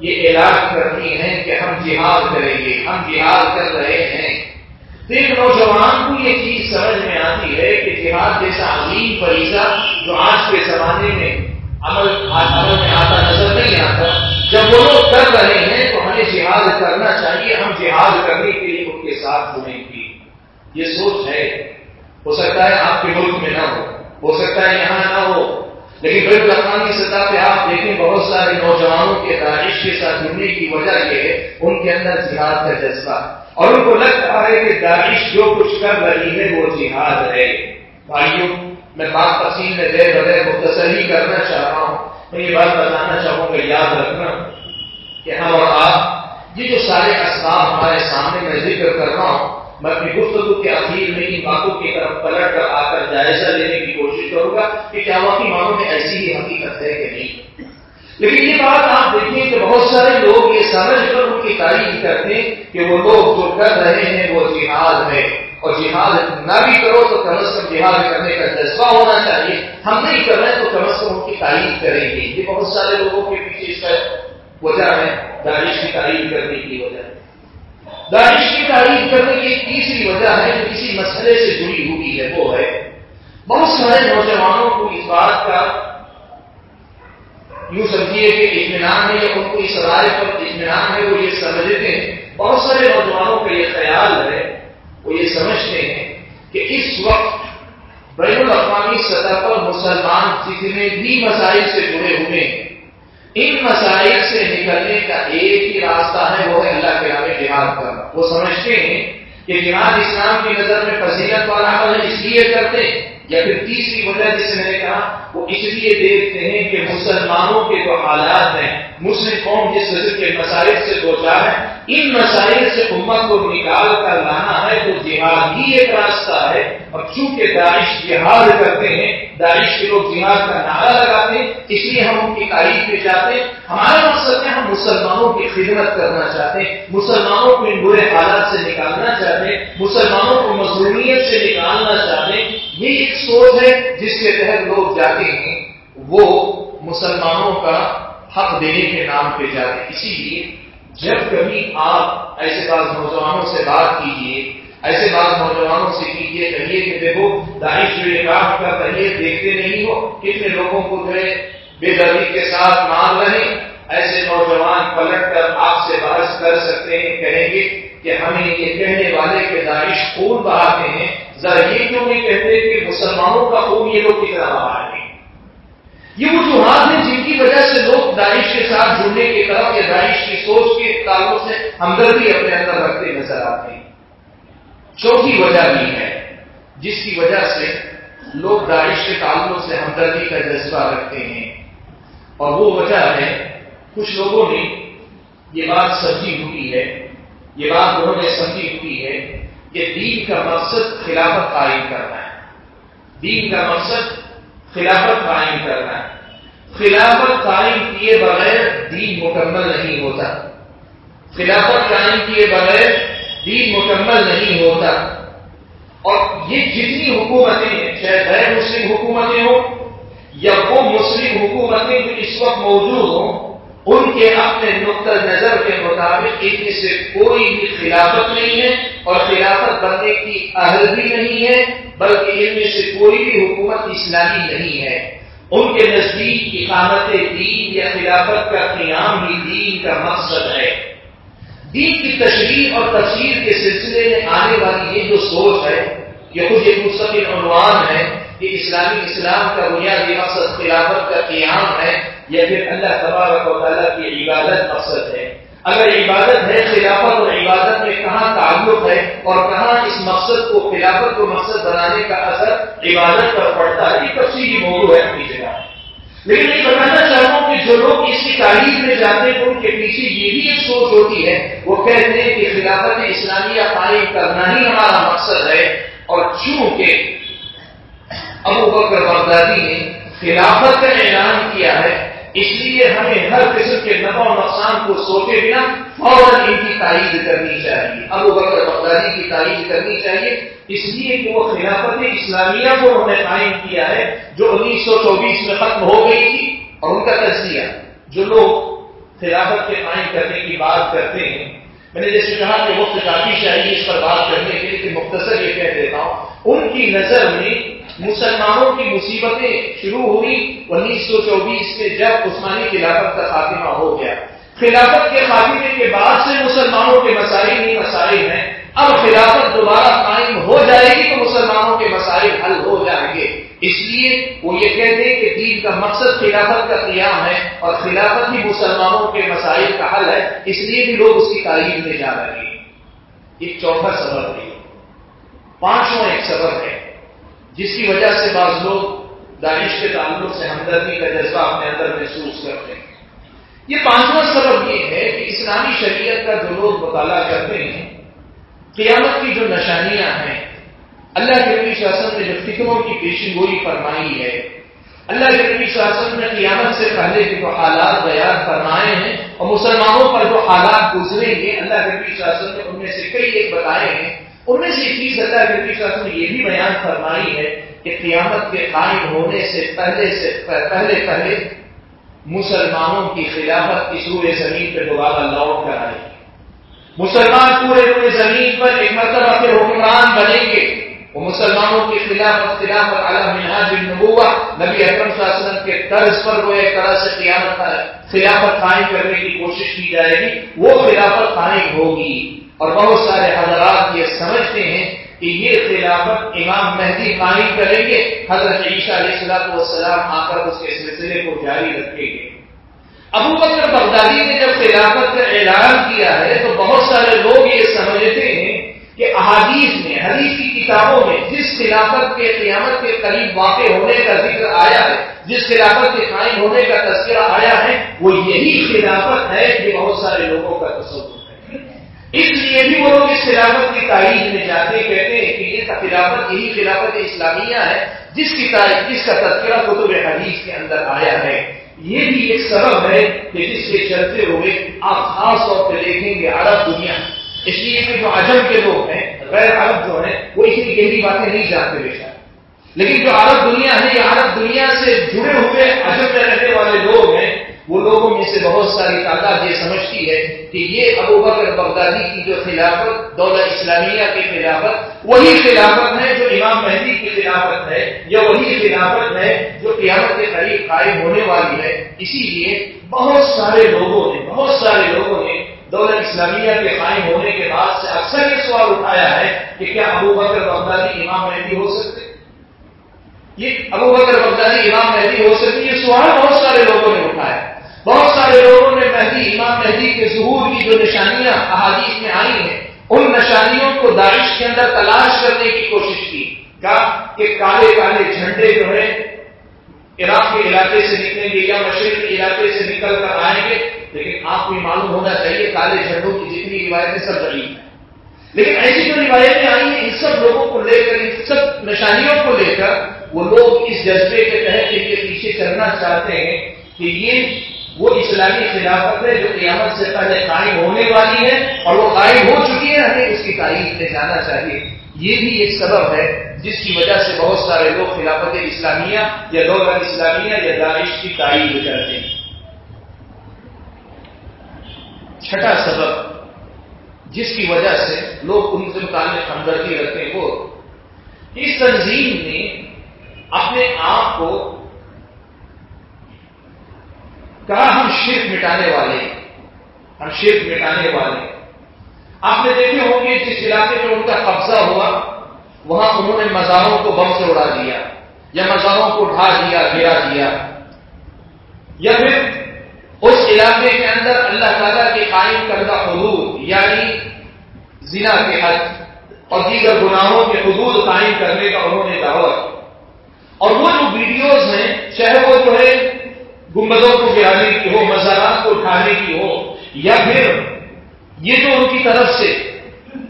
یہ اعلان کرتی ہیں کہ ہم جہاد کریں گے، ہم جہاد کر رہے ہیں۔ پھر نوجوان کو یہ چیز سمجھ میں آتی ہے کہ جہاد جیسا عظیم فریضہ جو آج کے زمانے میں عمل عمل میں آتا نظر نہیں آتا، جب وہ لوگ کر رہے ہیں تو ہمیں جہاد کرنا چاہیے، ہم جہاد کرنے کے لیے ان کے ساتھ جڑیں گے یہ سوچ ہے۔ ہو سکتا ہے آپ کے ملک میں نہ ہو ہو سکتا ہے یہاں نہ ہو لیکن بین الاقوامی سطح پہ آپ دیکھیں بہت سارے نوجوانوں کے داعش کے ساتھ جڑنے کی وجہ یہ ہے، ان کے اندر جہاد کا جذبہ۔ اور ان کو لگتا ہے کہ داعش جو کچھ کر رہی ہے، وہ جہاد ہے۔ بھائیوں، میں بات تفصیل میں دیر بغیر مختصر ہی کرنا چاہ رہا ہوں۔ میں یہ بات بتانا چاہوں گا، یاد رکھنا کہ ہم اور آپ، یہ جو سارے اسباب ہمارے سامنے میں ذکر کر رہا ہوں میں اپنی گفتگو کے اخیر میں ان باتوں کی طرف پلٹ کر آ کر جائزہ لینے کی کوشش کروں گا کہ کیا واقعی مانوں میں ایسی ہی حقیقت ہے کہ نہیں۔ لیکن یہ بات آپ دیکھیں کہ بہت سارے لوگ یہ سمجھ کر ان کی تعریف کرتے ہیں کہ وہ لوگ جو کر رہے ہیں وہ جہاد ہے۔ اور جہاد نہ بھی کرو تو کم از کم جہاد کرنے کا جذبہ ہونا چاہیے۔ ہم نہیں کر رہے تو کم از کم ان کی تعریف کریں گے۔ یہ بہت سارے لوگوں کے پیچھے اس کا وجہ ہے داعش کی تعریف کرنے کی وجہ ہے۔ داعش کی تعریف کرنے کی تیسری وجہ ہے جو کسی مسئلے سے جڑی ہوئی ہے، وہ ہے بہت سارے نوجوانوں کو اس بات کا یوں سمجھیے کہ اطمینان ہے یا ان کو اس رائے پر اطمینان ہے، وہ یہ سمجھتے ہیں۔ بہت سارے نوجوانوں کا یہ خیال ہے، وہ یہ سمجھتے ہیں کہ اس وقت بین الاقوامی سطح پر مسلمان جتنے بھی مسائل سے جڑے ہوئے ہیں ان مسائل سے نکلنے کا ایک ہی راستہ ہے، وہ ہے اللہ کے نام جہاد کرنا۔ وہ سمجھتے ہیں کہ جہاد اسلام کی نظر میں فضیلت والا عمل اس لیے کرتے ہیں یا پھر تیسری وجہ جس میں نے کہا، وہ اس لیے دیکھتے ہیں کہ مسلمانوں کے جو حالات ہیں، مسلم قوم جس قسم کے مسائل سے دو چار ہیں ان مسائل سے امت کو نکال کر لانا ہے تو جہاد ہی ایک راستہ ہے۔ اور چونکہ داعش جہاد کرتے ہیں، داعش کے لوگ جہاد کا نعرہ لگاتے ہیں، اس لیے ہم ان کی تعریف پہ چاہتے ہیں۔ ہمارا مقصد ہے، ہم مسلمانوں کی خدمت کرنا چاہتے ہیں۔ مسلمانوں کو ان برے حالات سے نکالنا چاہتے ہیں۔ مسلمانوں کو مظلومیت سے نکالنا چاہتے ہیں۔ یہ ایک سوچ ہے جس کے تحت لوگ جاتے ہیں۔ وہ مسلمانوں کا حق دینے کے نام پہ جاتے ہیں۔ اسی لیے جب کبھی آپ ایسے بعض نوجوانوں سے بات کیجیے ایسے بات نوجوانوں سے کیجیے کہیے کہ دیکھو، داعش جو یہ دیکھتے نہیں ہو، کتنے لوگوں کو جو ہے بے دردی کے ساتھ مار رہے ایسے نوجوان پلٹ کر آپ سے بحث کر سکتے ہیں، کہیں گے کہ ہمیں یہ کہنے والے کے داعش خون بہاتے ہیں۔ ذرا یہ کیوں نہیں کہتے کہ مسلمانوں کا خون یہ لوگ کتنا بہا رہے ہیں؟ یہ وجوہات ہیں جن کی وجہ سے لوگ داعش کے ساتھ جڑنے کی طرف یا داعش کی سوچ کے تعلق سے ہمدردی اپنے اندر رکھتے نظر آتے ہیں۔ چوتھی وجہ بھی ہے، جس کی وجہ سے لوگ داعش کے تعلق سے ہمدردی کا جذبہ رکھتے ہیں۔ اور وہ وجہ ہے، کچھ لوگوں نے یہ بات سمجھی ہوئی ہے، یہ بات انہوں نے سمجھی ہوئی ہے کہ دین کا مقصد خلافت قائم کرنا ہے۔ دین کا مقصد خلافت قائم کرنا ہے۔ خلافت قائم کیے بغیر دین مکمل نہیں ہوتا۔ خلافت قائم کیے بغیر دین مکمل نہیں ہوتا۔ اور یہ جتنی حکومتیں ہیں، چاہے غیر مسلم حکومتیں ہوں یا وہ مسلم حکومتیں جو اس وقت موجود ہوں، ان کے اپنے نقطۂ نظر کے مطابق ان میں سے کوئی بھی خلافت نہیں ہے اور خلافت بننے کی اہل بھی نہیں ہے۔ بلکہ ان میں سے کوئی بھی حکومت اسلامی نہیں ہے۔ ان کے نزدیک اقامت دین یا خلافت کا قیام ہی دین کا مقصد ہے۔ دین کی تشریح اور تفسیر کے سلسلے میں آنے والی یہ جو سوچ ہے، یہ خود ایک مستقل عنوان ہے کہ اسلامی اسلام کا بنیادی مقصد خلافت کا قیام ہے یا پھر اللہ تبارک و تعالیٰ کی عبادت مقصد ہے۔ اگر عبادت ہے، خلافت اور عبادت میں کہاں تعلق ہے اور کہاں اس مقصد کو، خلافت کو مقصد بنانے کا اثر عبادت پر پڑتا ہے، یہ تفصیلی موضوع ہے اپنی جگہ۔ لیکن یہ بتانا چاہتا ہوں کہ جو لوگ اس کی تعریف میں جاتے ہیں، ان کے پیچھے یہ بھی ایک سوچ ہوتی ہے، وہ کہتے ہیں کہ خلافت اسلامیہ قائم کرنا ہی ہمارا مقصد ہے۔ اور چونکہ ابو بکر بغدادی نے خلافت کا اعلان کیا ہے اس لیے ہمیں ہر قسم کے نفع و نقصان کو سوچے بنا فوراً ان کی تائید کرنی چاہیے۔ ابو بکر بغدادی کی تائید کرنی چاہیے۔ اس لیے کہ وہ خلافت اسلامیہ کو انہوں نے قائم کیا ہے، جو انیس سو چوبیس میں ختم ہو گئی تھی، اور ان کا تجزیہ۔ جو لوگ خلافت کے قائم کرنے کی بات کرتے ہیں، میں نے جیسے کہا کہ وقت کافی چاہیے اس پر بات کرنے کے لیے مختصر یہ کہہ دیتا ہوں۔ ان کی نظر میں مسلمانوں کی مصیبتیں شروع ہوئی انیس سو چوبیس میں جب عثمانی خلافت کا خاتمہ ہو گیا۔ خلافت کے خاتمے کے بعد سے مسلمانوں کے مسائل ہی مسائل ہیں۔ اب خلافت دوبارہ قائم ہو جائے گی تو مسلمانوں کے مسائل حل ہو جائیں گے۔ اس لیے وہ یہ کہتے ہیں کہ دین کا مقصد خلافت کا قیام ہے اور خلافت ہی مسلمانوں کے مسائل کا حل ہے۔ اس لیے بھی لوگ اس کی تعریف میں جا رہے ہیں۔ ایک چوتھا سبب ہے۔ پانچواں ایک سبب ہے۔ جس کی وجہ سے بعض لوگ دانش کے تعلق سے ہمدردی کا جذبہ اپنے اندر محسوس کرتے ہیں۔ یہ پانچواں سبب یہ ہے کہ اسلامی شریعت کا جو لوگ مطالعہ کرتے ہیں، قیامت کی جو نشانیاں ہیں، اللہ کے نبی شاسن نے جو فکروں کی پیشن گوئی فرمائی ہے، اللہ کے نبی شاسن نے قیامت سے پہلے کے جو حالات بیان فرمائے ہیں اور مسلمانوں پر جو حالات گزریں گے، اللہ کے نبی شاسن نے ان میں سے کئی ایک بتائے ہیں۔ ان میں سے ایک چیز اللہ کے نبی شاسن نے یہ بھی بیان فرمائی ہے کہ قیامت کے قائم ہونے سے پہلے سے پہلے پہلے مسلمانوں کی خلافت کی سورہ زمین پہ دوبارہ لاؤ کرائے گی۔ مسلمان پورے پورے زمین پر ایک مرتبہ کے حکمران بنیں گے۔ وہ مسلمانوں کے خلاف اختلاف خلاف منہاج النبوہ، نبی اکرم صلی اللہ علیہ وسلم کے طرز پر وہ ایک طرح سے قیامت خلافت قائم کرنے کی کوشش کی جائے گی، وہ خلافت قائم ہوگی۔ اور بہت سارے حضرات یہ سمجھتے ہیں کہ یہ خلافت امام مہدی قائم کریں گے، حضرت عیشہ علیہ السلام والسلام آ کر اس کے سلسلے کو جاری رکھیں گے۔ ابو بکر بغدادی نے جب خلافت کا اعلان کیا ہے تو بہت سارے لوگ یہ سمجھتے ہیں کہ احادیث میں، حدیث کی کتابوں میں جس خلافت کے قیامت کے قریب واقع ہونے کا ذکر آیا ہے، جس خلافت کے قائم ہونے کا تذکرہ آیا ہے، وہ یہی خلافت ہے کہ بہت سارے لوگوں کا تصور ہے۔ اس لیے بھی وہ لوگ اس خلافت کی تاریخ میں جاتے کہتے ہیں کہ یہ خلافت، یہی خلافت اسلامیہ ہے، جس کی تاریخ، جس کا تذکرہ کتب حدیث کے اندر آیا ہے۔ یہ بھی ایک سبب ہے کہ جس کے چلتے ہوئے آپ خاص طور پہ دیکھیں گے عرب دنیا۔ اس لیے کہ جو عجم کے لوگ ہیں، غیر عرب جو ہیں، وہ اتنی گہری باتیں نہیں جانتے بے شاید لیکن جو عرب دنیا ہے یہ عرب دنیا سے جڑے ہوئے عجم میں رہنے والے لوگ ہیں، وہ لوگوں میں سے بہت ساری تعداد یہ سمجھتی ہے کہ یہ ابو بکر بغدادی کی جو خلافت دولت اسلامیہ کی خلافت، وہی خلافت ہے جو امام مہدی کی خلافت ہے، یا وہی خلافت ہے جو قیامت کے قریب قائم ہونے والی ہے۔ اسی لیے بہت سارے لوگوں نے، بہت سارے لوگوں نے دولت اسلامیہ کے قائم ہونے کے بعد سے اکثر یہ سوال اٹھایا ہے کہ کیا ابو بکر بغدادی امام مہدی ہو سکتے؟ یہ ابو بکر بغدادی امام مہدی ہو سکتی یہ سوال بہت سارے لوگوں نے اٹھایا بہت سارے لوگوں نے مہدی، امام مہدی کے ظہور کی جو نشانیاں، احادیث میں آئی ہیں، ان نشانیوں کو داعش کے اندر تلاش کرنے کی کوشش کی۔ کہا کہ کالے کالے جھنڈے جو ہیں، عراق کے علاقے سے نکلیں گے یا مشرق کے علاقے سے نکل کر آئیں گے لیکن آپ کو معلوم ہونا چاہیے کالے جھنڈوں کی جتنی روایتیں سب غریب ہیں۔ لیکن ایسی جو روایتیں آئی ہیں، ان سب لوگوں کو لے کر، ان سب نشانیوں کو لے کر وہ لوگ اس جذبے کے تحت ان کے پیچھے چلنا چاہتے ہیں کہ یہ وہ اسلامی خلافت ہے جو قیامت سے پہلے قائم ہونے والی ہے اور وہ قائم ہو چکی ہے، ہمیں اس کی تاریخ میں جانا چاہیے۔ یہ بھی ایک سبب ہے جس کی وجہ سے بہت سارے لوگ خلافت اسلامیہ یا دولت اسلامیہ یا داعش کی تاریخ کرتے ہیں۔ چھٹا سبب جس کی وجہ سے لوگ ان سے متعلق ہمدردی رکھتے ہیں وہ اس تنظیم نے اپنے آپ کو کہا ہم شرک مٹانے والے، ہم شرک مٹانے والے۔ آپ نے دیکھے ہوں گے جس علاقے میں ان کا قبضہ ہوا، وہاں انہوں نے مزاروں کو بم سے اڑا دیا، یا مزاروں کو ڈھا دیا، گرا دیا، یا پھر اس علاقے کے اندر اللہ تعالیٰ کے قائم کردہ حدود یعنی زنا کے حد اور دیگر گناہوں کے حدود قائم کرنے کا انہوں نے دعوت۔ اور وہ جو ویڈیوز ہیں، چاہے وہ جو ہے گنبدوں کو گرانے کی ہو، مزارات کو اٹھانے کی ہو، یا پھر یہ جو ان کی طرف سے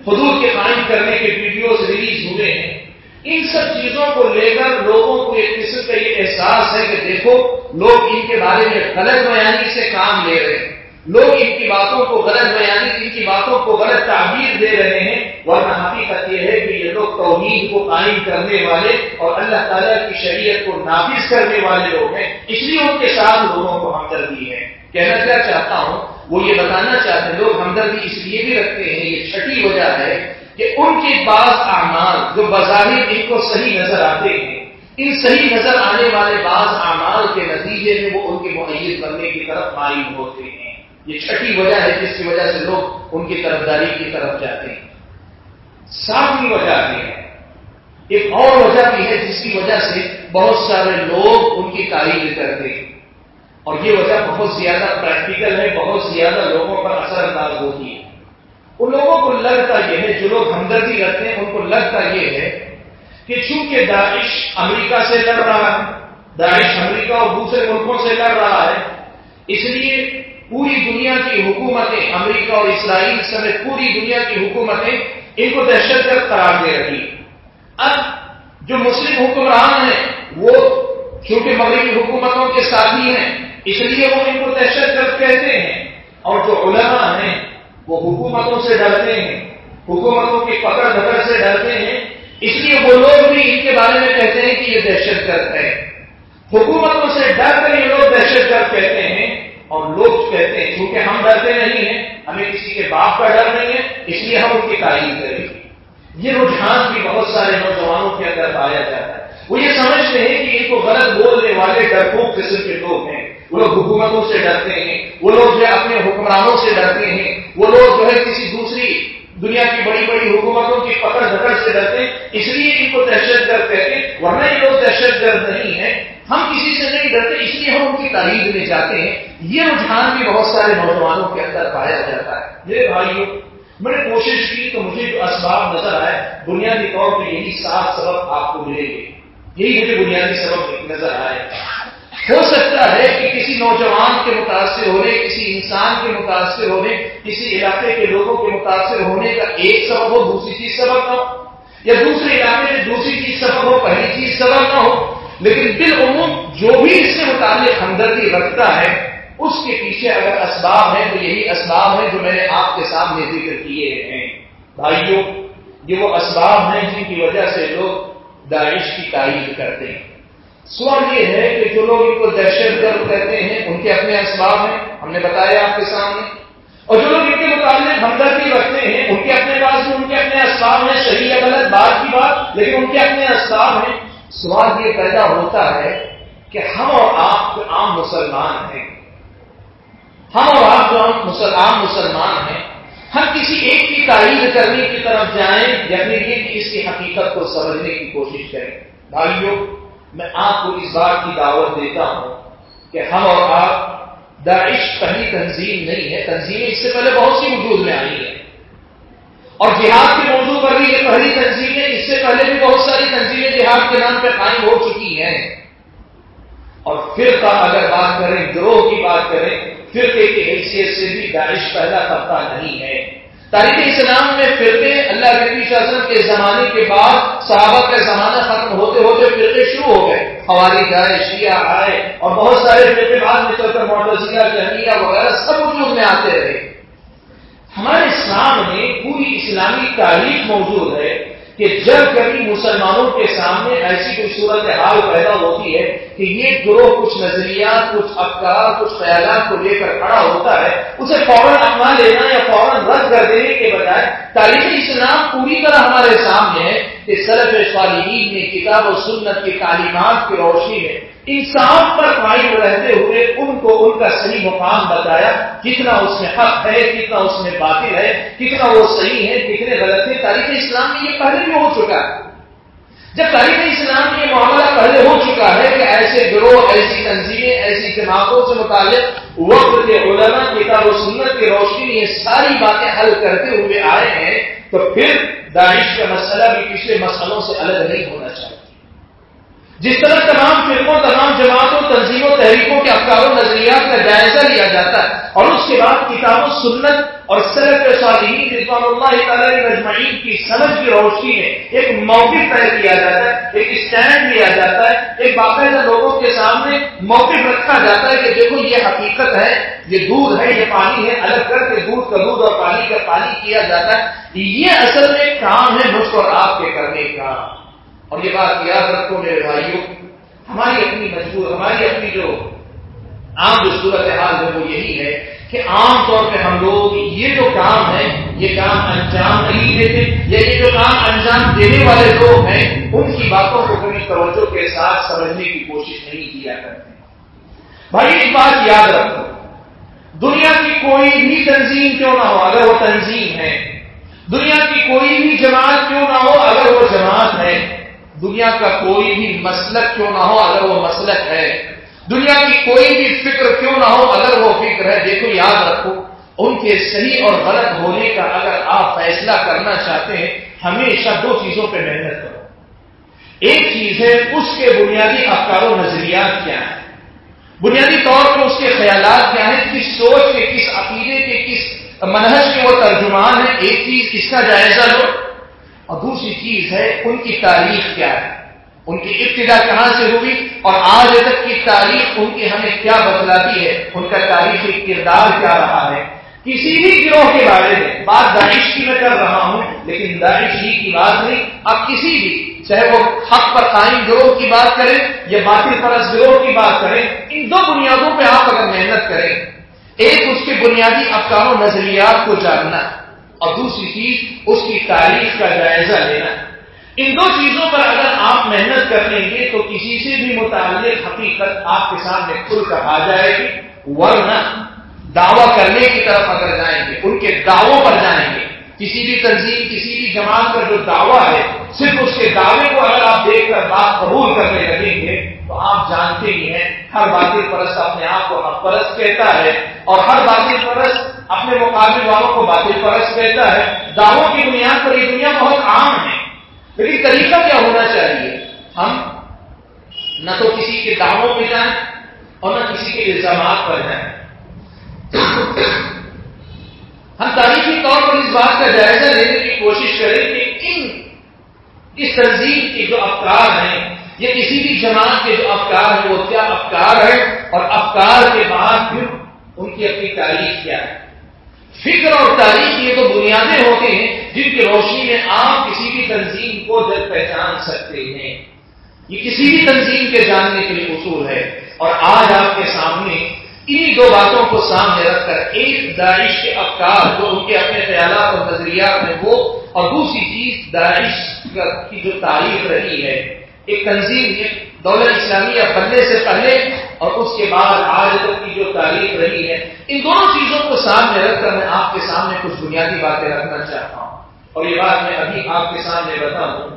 حدود کے قائم کرنے کے ویڈیوز ریلیز ہوئے ہیں ان سب چیزوں کو لے کر لوگوں کو ایک قسم کا یہ احساس ہے کہ دیکھو، لوگ ان کے بارے میں غلط بیانی سے کام لے رہے ہیں۔ لوگ ان کی باتوں کو غلط بیانی، ان کی باتوں کو غلط تعبیر دے رہے ہیں۔ ورنہ حقیقت یہ ہے کہ یہ لوگ توحید کو قائم کرنے والے اور اللہ تعالیٰ کی شریعت کو نافذ کرنے والے لوگ ہیں۔ اس لیے ان کے ساتھ لوگوں کو ہمدردی ہے۔ کہنا کیا چاہتا ہوں، وہ یہ بتانا چاہتے ہیں، لوگ ہمدردی اس لیے بھی رکھتے ہیں، یہ چھٹی وجہ ہے کہ ان کے بعض اعمال جو بظاہر ان کو صحیح نظر آتے ہیں، ان صحیح نظر آنے والے بعض اعمال کے نتیجے میں وہ ان کے معیت بننے کی طرف مائل ہوتے ہیں۔ یہ چھٹی وجہ ہے جس کی وجہ سے لوگ ان کی طرف داری کی طرف جاتے ہیں۔ ساتویں وجہ بھی ہے۔ ایک اور وجہ بھی ہے جس کی وجہ سے بہت سارے لوگ ان کی تعریف کرتے ہیں۔ اور یہ وجہ بہت زیادہ پریکٹیکل ہے، بہت زیادہ لوگوں پر اثر انداز ہوتی ہے۔ ان لوگوں کو لگتا یہ ہے، جو لوگ ہمدردی رکھتے ہیں، ان کو لگتا یہ ہے کہ چونکہ داعش امریکہ سے لڑ رہا ہے، داعش امریکہ اور دوسرے ملکوں سے لڑ رہا ہے، اس لیے پوری دنیا کی حکومتیں امریکہ اور اسرائیل سمیت پوری دنیا کی حکومتیں ان کو دہشت گرد قرار دے رہی اب جو مسلم حکمران ہیں، وہ چونکہ مغربی حکومتوں کے ساتھی ہیں، اس لیے وہ ان کو دہشت گرد کہتے ہیں۔ اور جو علماء ہیں وہ حکومتوں سے ڈرتے ہیں، حکومتوں کی پکڑ دھکڑ سے ڈرتے ہیں۔ اس لیے وہ لوگ بھی ان کے بارے میں کہتے ہیں کہ یہ دہشت گرد ہے۔ حکومتوں سے ڈر کر یہ لوگ دہشت گرد کہتے ہیں اور لوگ کہتے ہیں کیونکہ ہم ڈرتے نہیں ہیں، ہمیں کسی کے باپ کا ڈر نہیں ہے، اس لیے ہم ان کی تعریف کریں گے یہ رجحان بھی بہت سارے نوجوانوں کے اندر پایا جاتا ہے۔ وہ یہ سمجھتے ہیں کہ ان کو غلط بولنے والے ڈرپوک قسم کے لوگ ہیں۔ وہ لوگ حکومتوں سے ڈرتے ہیں، وہ لوگ جو ہے اپنے حکمرانوں سے ڈرتے ہیں، وہ لوگ جو ہے کسی دوسری دنیا کی بڑی بڑی حکومتوں کی پکڑ دھکڑ سے ڈرتے ہیں، اس لیے ان کو دہشت گرد کہتے ہیں، ورنہ یہ لوگ دہشت گرد نہیں ہے ہم کسی سے نہیں ڈرتے، اس لیے ہم ان کی تعریف میں جاتے ہیں۔ یہ رجحان بھی بہت سارے نوجوانوں کے اندر پایا جاتا ہے۔ میرے بھائیوں، میں نے کوشش کی تو مجھے جو اسباب نظر آئے، بنیادی طور پہ یہی سات سبب آپ کو ملیں گے۔ یہی مجھے بنیادی سبب نظر آئے۔ ہو سکتا ہے کہ کسی نوجوان کے متاثر ہونے، کسی انسان کے متاثر ہونے، کسی علاقے کے لوگوں کے متاثر ہونے کا ایک سبب ہو، دوسری چیز سبب نہ ہو، یا دوسرے علاقے میں دوسری چیز سبب ہو، پہلی چیز سبب نہ ہو، لیکن بالعموم جو بھی اس سے متعلق ہمدردی رکھتا ہے، اس کے پیچھے اگر اسباب ہیں تو یہی اسباب ہیں جو میں نے آپ کے سامنے ذکر کیے ہیں۔ بھائیوں، یہ وہ اسباب ہیں جن کی وجہ سے لوگ داعش کی تعریف کرتے ہیں۔ سوال یہ ہے کہ جو لوگ ان کو دہشت گرد کہتے ہیں، ان کے اپنے اسباب ہیں، ہم نے بتایا آپ کے سامنے۔ اور جو لوگ ان کے متعلق ہمدردی رکھتے ہیں، ان کے اپنے پاس ان کے اپنے اسباب ہیں، صحیح یا غلط بات کی بات، لیکن ان کے اپنے اسباب ہیں۔ سوال یہ پیدا ہوتا ہے کہ ہم اور آپ جو عام مسلمان ہیں، ہم اور آپ جو عام مسلمان ہیں، ہم کسی ایک کی تعریف کرنے کی طرف جائیں یا پھر یہ کہ اس کی حقیقت کو سمجھنے کی کوشش کریں۔ بھائیوں میں آپ کو اس بات کی دعوت دیتا ہوں کہ ہم اور آپ داعش پہلی تنظیم نہیں ہے۔ تنظیمیں اس سے پہلے بہت سی وجود میں آئی ہیں۔ اور جہاد کے موضوع پر بھی یہ پہلی تنظیمیں، اس سے پہلے بھی بہت ساری تنظیمیں جہاد کے نام پہ قائم ہو چکی ہیں۔ اور پھر اگر بات کریں، گروہ کی بات کریں، فرقے کی حیثیت سے بھی داعش پہلا طبقہ نہیں ہے۔ تاریخ اسلام میں فرقے اللہ نبی وسلم کے زمانے کے بعد صحابہ کا زمانہ ختم ہوتے ہوتے فرقے شروع ہو گئے۔ ہماری گائے شیعہ آئے اور بہت سارے فرقے بعد میں چل کر موٹرسیا جہنیا وغیرہ سب وجود میں آتے رہے۔ ہمارے اسلام میں پوری اسلامی تاریخ موجود ہے کہ جب کبھی مسلمانوں کے سامنے ایسی کوئی صورت حال پیدا ہوتی ہے کہ یہ گروہ کچھ نظریات، کچھ افکار، کچھ خیالات کو لے کر کھڑا ہوتا ہے، اسے فوراً اپنا لینا یا فوراً رد کر دینے کے بجائے تاریخ اسلام پوری طرح ہمارے سامنے ہے کہ سرف صالحین نے کتاب و سنت کی تعلیمات کی روشنی میں انصاف پر قائم رہتے ہوئے ان کو ان کا صحیح مقام بتایا، کتنا اس میں حق ہے، کتنا اس میں باطل ہے، کتنا وہ صحیح ہے، کتنے غلط ہے تاریخ اسلام میں یہ پہلے بھی ہو چکا ہے۔ جب تاریخ اسلام میں یہ معاملہ پہلے ہو چکا ہے کہ ایسے گروہ، ایسی تنظیمیں، ایسی جماعتوں سے متعلق وقت کے علماء، کتاب و سنت کی روشنی یہ ساری باتیں حل کرتے ہوئے آئے ہیں، تو پھر داعش کا مسئلہ بھی پچھلے مسئلوں سے الگ نہیں ہونا چاہیے۔ جس طرح تمام فلموں تمام جماعتوں، تنظیموں، تحریکوں کے افکار و نظریات کا جائزہ لیا جاتا ہے اور اس کے بعد کتاب و سنت اور سرف صالحین رضوان اللہ تعالی مجمعین کی سمجھ کی روشنی میں ایک موقف طے کیا جاتا ہے، ایک اسٹینڈ لیا جاتا ہے، ایک باقاعدہ لوگوں کے سامنے موقف رکھا جاتا ہے کہ دیکھو یہ حقیقت ہے، یہ دودھ ہے، یہ پانی ہے، الگ کر کے دودھ کا دودھ اور پانی کا پانی کیا جاتا ہے۔ یہ اصل میں کام ہے مجھ کو اور آپ کے کرنے کا۔ اور یہ بات یاد رکھو میرے بھائیوں، ہماری اپنی مجبور، ہماری اپنی جو عام جو صورت حال ہے وہ یہی ہے کہ عام طور پہ ہم لوگ یہ جو کام ہے یہ کام انجام نہیں دیتے یا یہ جو کام انجام دینے والے لوگ ہیں، ان کی باتوں کو کبھی توجہ کے ساتھ سمجھنے کی کوشش نہیں کیا کرتے۔ بھائی، ایک بات یاد رکھو، دنیا کی کوئی بھی تنظیم کیوں نہ ہو اگر وہ تنظیم ہے؟ دنیا کی کوئی بھی جماعت کیوں نہ ہو اگر وہ جماعت ہے؟ دنیا کا کوئی بھی مسلک کیوں نہ ہو اگر وہ مسلک ہے؟ دنیا کی کوئی بھی فکر کیوں نہ ہو اگر وہ فکر ہے؟ دیکھو، یاد رکھو، ان کے صحیح اور غلط ہونے کا اگر آپ فیصلہ کرنا چاہتے ہیں، ہمیشہ دو چیزوں پہ محنت کرو۔ ایک چیز ہے، اس کے بنیادی افکار و نظریات کیا ہیں؟ بنیادی طور پر اس کے خیالات کیا ہیں؟ کس سوچ کے، کس عقیدے کے، کس منہج کے وہ ترجمان ہیں؟ ایک چیز اس کا جائزہ لو۔ اور دوسری چیز ہے ان کی تاریخ کیا ہے؟ ان کی ابتدا کہاں سے ہوئی اور آج تک کی تاریخ ان کی ہمیں کیا بدلاتی ہے؟ ان کا تاریخی کردار کیا رہا ہے؟ کسی بھی گروہ کے بارے میں بات داعش کی میں کر رہا ہوں، لیکن داعش ہی کی بات نہیں اب کسی بھی، چاہے وہ حق پر قائم گروہ کی بات کریں یا باطل پرس گروہ کی بات کریں، ان دو بنیادوں پہ آپ اگر محنت کریں، ایک اس کے بنیادی افکار و نظریات کو جاننا اور دوسری چیز، اس کی تاریخ کا جائزہ لینا۔ ان دو چیزوں پر اگر آپ محنت کر لیں گے تو کسی سے بھی متعلق حقیقت آپ کے سامنے کھل کر آ جائے گی۔ ورنہ دعوی کرنے کی طرف اگر جائیں گے، ان کے دعووں پر جائیں گے۔ کسی بھی تنظیم، کسی بھی جماعت کا جو دعویٰ ہے، صرف اس کے دعوے کو اگر آپ دیکھ کر بات قبول کرنے لگیں گے، تو آپ جانتے ہی ہیں، ہر باطل پرست اپنے آپ کو حق پرست کہتا ہے اور ہر باطل پرست اپنے مقابلے والوں کو باطل پرست کہتا ہے۔ دعووں کی بنیاد پر یہ دنیا بہت عام ہے۔ لیکن طریقہ کیا ہونا چاہیے؟ ہم نہ تو کسی کے دعووں پہ جائیں اور نہ کسی کے الزامات پر جائیں۔ ہم تاریخی طور پر اس بات کا جائزہ لینے کی کوشش کریں کہ ان اس تنظیم کے جو افکار ہیں یا کسی بھی جماعت کے جو افکار ہیں، وہ کیا افکار ہے اور افکار کے بعد پھر ان کی اپنی تاریخ کیا ہے۔ فکر اور تاریخ یہ تو بنیادیں ہوتے ہیں جن کی روشنی میں آپ کسی بھی تنظیم کو جب پہچان سکتے ہیں۔ یہ کسی بھی تنظیم کے جاننے کے لیے اصول ہے۔ اور آج آپ کے سامنے انہی دو باتوں کو سامنے رکھ کر ایک داعش کے افکار جو ان کے اپنے خیالات اور نظریات میں وہ، اور دوسری چیز داعش کی جو تاریخ رہی ہے۔ ایک تنظیم دولت اسلامیہ بننے سے پہلے اور اس کے بعد آج تک کی جو تاریخ رہی ہے۔ ان دونوں چیزوں کو سامنے رکھ کر میں آپ کے سامنے کچھ بنیادی باتیں رکھنا چاہتا ہوں۔ اور یہ بات میں ابھی آپ کے سامنے بتاؤں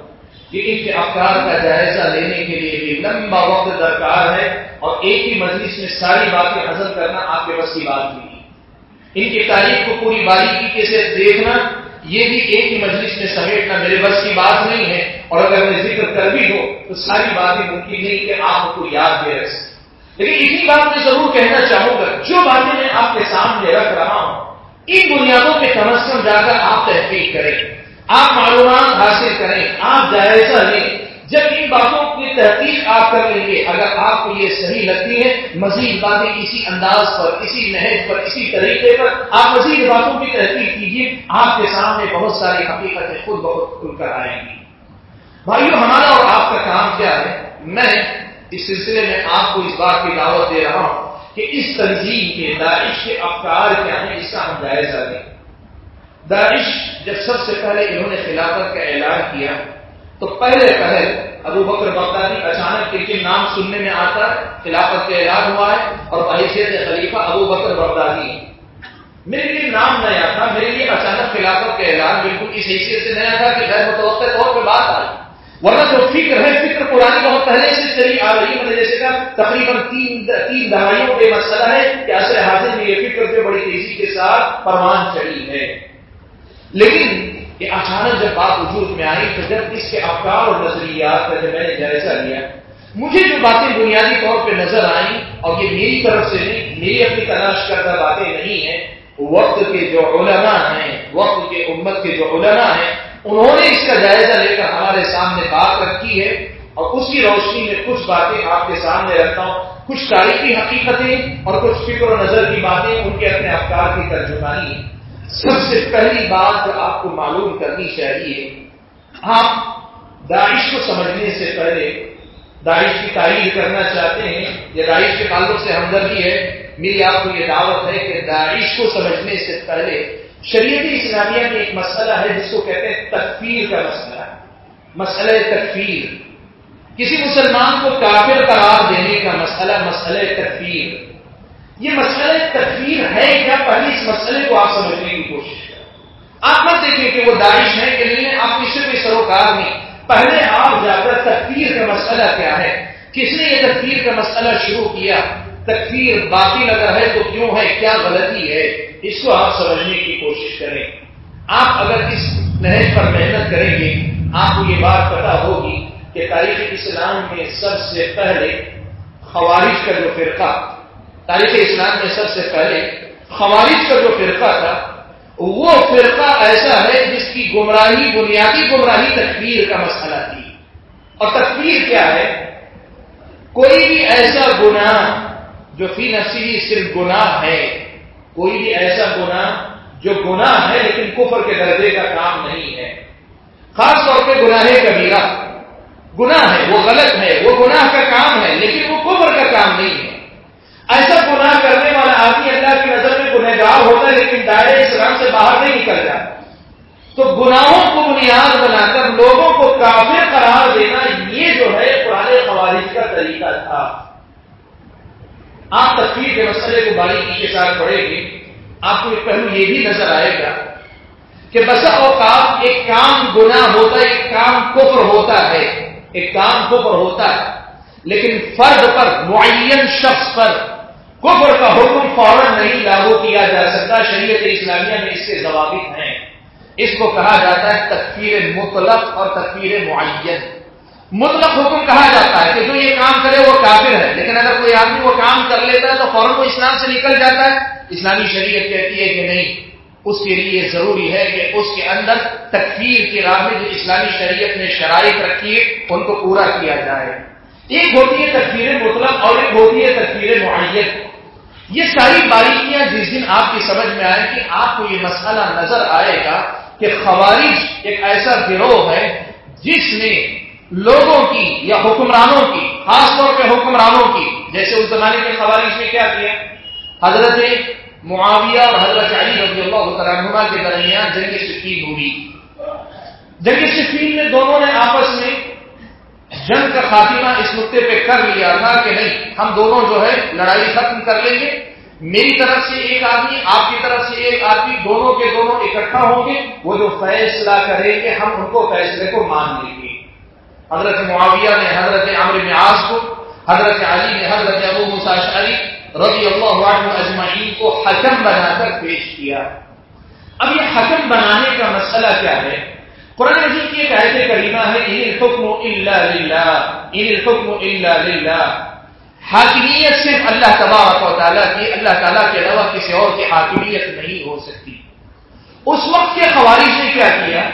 کہ ان کے افکار کا جائزہ لینے کے لیے بھی لمبا وقت درکار ہے اور ایک ہی مجلس میں ساری باتیں حضر کرنا آپ کے بس کی بات نہیں ان کی تاریخ کو پوری باریکی سے دیکھنا، یہ بھی ایک ہی مجلس میں سمیٹنا میرے بس کی بات نہیں ہے۔ اور اگر میں ذکر کر بھی ہو تو ساری باتیں ممکن نہیں کہ آپ کو یاد دے رکھ سکیں۔ لیکن اتنی بات میں ضرور کہنا چاہوں گا، جو باتیں میں آپ کے سامنے رکھ رہا ہوں، ان بنیادوں پہ کم از کم جا کر آپ تحقیق کریں، آپ معلومات حاصل کریں، آپ جائزہ لیں۔ جب ان باتوں کی تحقیق آپ کر لیں گے، اگر آپ کو یہ صحیح لگتی ہے، مزید باتیں اسی انداز پر، اسی نہج پر، اسی طریقے پر آپ مزید باتوں کی تحقیق کیجیے آپ کے سامنے بہت ساری حقیقتیں خود بہت کھل کر آئیں گی۔ بھائیو، ہمارا اور آپ کا کام کیا ہے؟ میں اس سلسلے میں آپ کو اس بات کی دعوت دے رہا ہوں کہ اس تنظیم کے داعش کے افکار کیا ہیں، اس کا ہم جائزہ لیں داعش، جب سب سے پہلے انہوں نے خلافت کا اعلان کیا، تو پہلے پہلے ابو بکر بغدادی اچانک کے نام سننے میں آتا ہے خلافت کا اعلان ہوا ہے اور حیثیت خلیفہ ابو بکر بغدادی۔ میرے لیے نام نیا تھا، میرے لیے اچانک خلافت کا اعلان، بالکل اس حیثیت سے نیا تھا کہ غیر متوقع طور پہ بات آئی۔ ورنہ جو فکر ہے، فکر پرانی بہت پہلے سے چلی آ رہی ہے جیسے تقریباً تین تین دہائیوں کے مسئلہ ہے کہ ایسے حاضر میں یہ فکر جو بڑی تیزی کے ساتھ پروان چڑھی ہے۔ لیکن یہ اچانک جب بات وجود میں آئی، تو جب اس کے افکار اور نظریات کا جب میں نے جائزہ لیا، مجھے جو باتیں بنیادی طور پہ نظر آئیں، اور یہ میری طرف سے نہیں، میری اپنی تلاش کردہ باتیں نہیں ہیں، وقت کے جو علماء ہیں، وقت کے امت کے جو علماء ہیں انہوں نے اس کا جائزہ لے کر ہمارے سامنے بات رکھی ہے اور اس کی روشنی میں کچھ باتیں آپ کے سامنے رکھتا ہوں۔ کچھ تاریخی حقیقتیں اور کچھ فکر و نظر کی باتیں ان کے اپنے افکار کی ترجمانی سب سے پہلی بات جو آپ کو معلوم کرنی چاہیے، آپ داعش کو سمجھنے سے پہلے داعش کی تعریف کرنا چاہتے ہیں۔ یا داعش کے تعلق سے ہمدردی ہے۔ میری آپ کو یہ دعوت ہے کہ داعش کو سمجھنے سے پہلے شریعت اسلامیہ میں ایک مسئلہ ہے جس کو کہتے ہیں تکفیر کا مسئلہ مسئلہ تکفیر۔ کسی مسلمان کو کافر قرار دینے کا مسئلہ مسئلہ تکفیر۔ یہ مسئلہ تکفیر ہے کیا؟ پہلے اس مسئلے کو آپ سمجھنے کی کوشش کریں۔ آپ مت دیکھیں کہ وہ داعش ہے کہ نہیں آپ کسی بھی سروکار نہیں۔ پہلے آپ جا کر تکفیر کا مسئلہ کیا ہے؟ کس نے یہ تکفیر کا مسئلہ شروع کیا؟ تکفیر باقی اگر ہے تو کیوں ہے؟ کیا غلطی ہے؟ اس کو آپ سمجھنے کی کوشش کریں۔ آپ اگر اس نہج پر محنت کریں گے، آپ کو یہ بات پتا ہوگی کہ تاریخ اسلام میں سب سے پہلے خوارش کا جو فرقہ، تاریخ اسلام میں سب سے پہلے خوارش کا جو فرقہ تھا، وہ فرقہ ایسا ہے جس کی گمراہی، بنیادی گمراہی تکبیر کا مسئلہ تھی۔ اور تکبیر کیا ہے؟ کوئی بھی ایسا گناہ جو فی نفسی صرف گناہ ہے، کوئی بھی ایسا گناہ جو گناہ ہے لیکن کفر کے درجے کا کام نہیں ہے۔ خاص طور پہ گناہ کبیرہ۔ گناہ ہے، وہ غلط ہے، وہ گناہ کا کام ہے، لیکن وہ کفر کا کام نہیں ہے۔ ایسا گناہ کرنے والا آدمی اللہ کی نظر میں گنہگار ہوتا ہے لیکن دائرے اسلام سے باہر نہیں نکل جاتا۔ تو گناہوں کو بنیاد بنا کر لوگوں کو کافر قرار دینا یہ جو ہے پرانے خوارج کا طریقہ تھا۔ آپ تصویر کے مسئلے کو باریکی کے ساتھ پڑھیں گے، آپ کو ایک پہلو یہ بھی نظر آئے گا کہ بسا اوقات ایک کام گنا ہوتا ہے، ایک کام کفر ہوتا ہے، ایک کام کفر ہوتا ہے، لیکن فرد پر، معین شخص پر کفر کا حکم فوراً نہیں لاگو کیا جا سکتا، شریعت اسلامیہ میں اس کے ضوابط ہیں۔ اس کو کہا جاتا ہے تکفیر مطلق اور تکفیر معین۔ مطلق حکم کہا جاتا ہے کہ جو یہ کام کرے وہ کافر ہے۔ لیکن اگر کوئی آدمی وہ کام کر لیتا ہے تو فوراً وہ اسلام سے نکل جاتا ہے۔ اسلامی شریعت کہتی ہے کہ نہیں، اس کے لیے ضروری ہے کہ اس کے اندر تکفیر کی راہ میں جو اسلامی شریعت نے شرائط رکھی ہے ان کو پورا کیا جائے۔ ایک ہوتی ہے تکفیر مطلق اور ایک ہوتی ہے تکفیر معیت یہ ساری باریکیاں جس دن آپ کی سمجھ میں آئے کہ آپ کو یہ مسئلہ نظر آئے گا کہ خوارج ایک ایسا گروہ ہے جس نے لوگوں کی یا حکمرانوں کی، خاص طور پہ حکمرانوں کی، جیسے اس زمانے کے خوارش میں کیا کیا؟ حضرت معاویہ اور حضرت علی رضی اللہ عنہ کے درمیان جنگ شکین ہوئی۔ جنگ شکین میں دونوں نے آپس میں جنگ کا خاتمہ اس نقطے پہ کر لیا تھا کہ نہیں، ہم دونوں جو ہے لڑائی ختم کر لیں گے۔ میری طرف سے ایک آدمی، آپ کی طرف سے ایک آدمی، دونوں کے دونوں اکٹھا ہوں گے۔ وہ جو فیصلہ کریں گے، ہم ان کو فیصلے کو مان لیں گے۔ حضرت معاویہ نے حضرت عامر آس کو، حضرت علی نے حضرت ابو مساشری رضی اللہ عنہ اجمعین کو حکم بنا کر پیش کیا۔ اب یہ حکم بنانے کا مسئلہ کیا ہے؟ قرآن مجید کی ایک ایسے کریمہ ہے، ان الحکم الا للہ، ان الحکم الا للہ۔ حاکمیت صرف اللہ تبارک و تعالیٰ کی، اللہ تعالیٰ کے علاوہ کسی اور کی حاکمیت نہیں ہو سکتی۔ اس وقت کے خوارش نے کیا کیا؟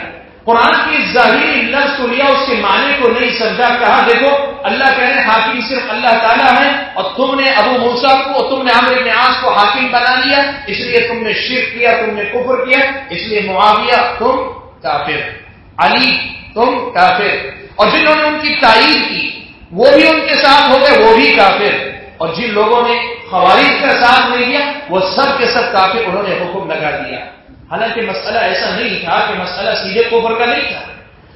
قرآن کی ظاہری لفظ کو لیا، اس کے معنی کو نہیں سمجھا، کہا، دیکھو، اللہ کہہ رہے حاکم صرف اللہ تعالیٰ ہے اور تم نے ابو موسا کو اور تم نے عامر نیاز کو حاکم بنا لیا، اس لیے تم نے شرک کیا، تم نے کفر کیا، اس لیے معاویہ تم کافر، علی تم کافر، اور جنہوں نے ان کی تعریف کی، وہ بھی ان کے ساتھ ہو گئے، وہ بھی کافر، اور جن لوگوں نے خوارج کا ساتھ نہیں دیا وہ سب کے سب کافر، انہوں نے حکم لگا دیا۔ حالانکہ مسئلہ ایسا نہیں تھا کہ مسئلہ سیدھے کوبر کا نہیں تھا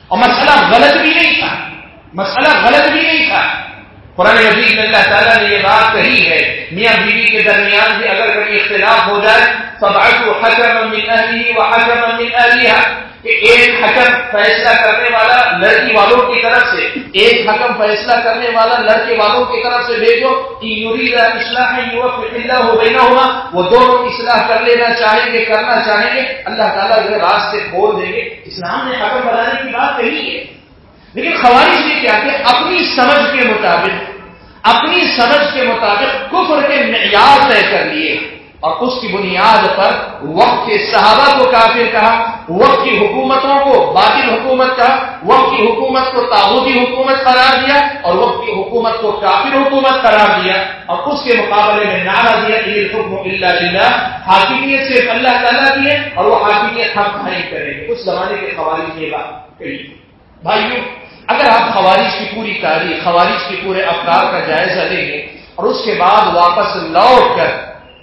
اور مسئلہ غلط بھی نہیں تھا۔ مسئلہ غلط بھی نہیں تھا۔ قرآن عزیز اللہ تعالیٰ نے یہ بات کہی ہے، میاں بیوی کے درمیان بھی اگر کبھی اختلاف ہو جائے تو حجم من اہلی و حجم من اہلیہ کہ ایک حکم فیصلہ کرنے والا لڑکی والوں کی طرف سے، ایک حکم فیصلہ کرنے والا لڑکے والوں کی طرف سے بھیجو اصلاح اللہ ہو گئی نہ ہوا وہ دونوں اصلاح کر لینا چاہیں گے، کرنا چاہیں گے۔ اللہ تعالیٰ جو راستے کھول دیں گے۔ اسلام نے حکم بنانے کی بات کہی ہے۔ لیکن خوارش نے کیا کہ اپنی سمجھ کے مطابق، اپنی سمجھ کے مطابق کفر کے معیار طے کر لیے۔ اور اس کی بنیاد پر وقت کے صحابہ کو کافر کہا، وقت کی حکومتوں کو باطل حکومت کہا، وقت کی حکومت کو تابوتی حکومت قرار دیا اور وقت کی حکومت کو کافر حکومت قرار دیا اور اس کے مقابلے میں نعرہ دیا کہ حکم اللہ للہ حاکمیت صرف اللہ تعالیٰ کی ہے اور وہ حاکمیت ہم نہیں کریں گے اس زمانے کے خوارج کی بات کہی بھائیو، اگر آپ خوارج کی پوری تاریخ، خوارج کے پورے افکار کا جائزہ لیں گے اور اس کے بعد واپس لوٹ کر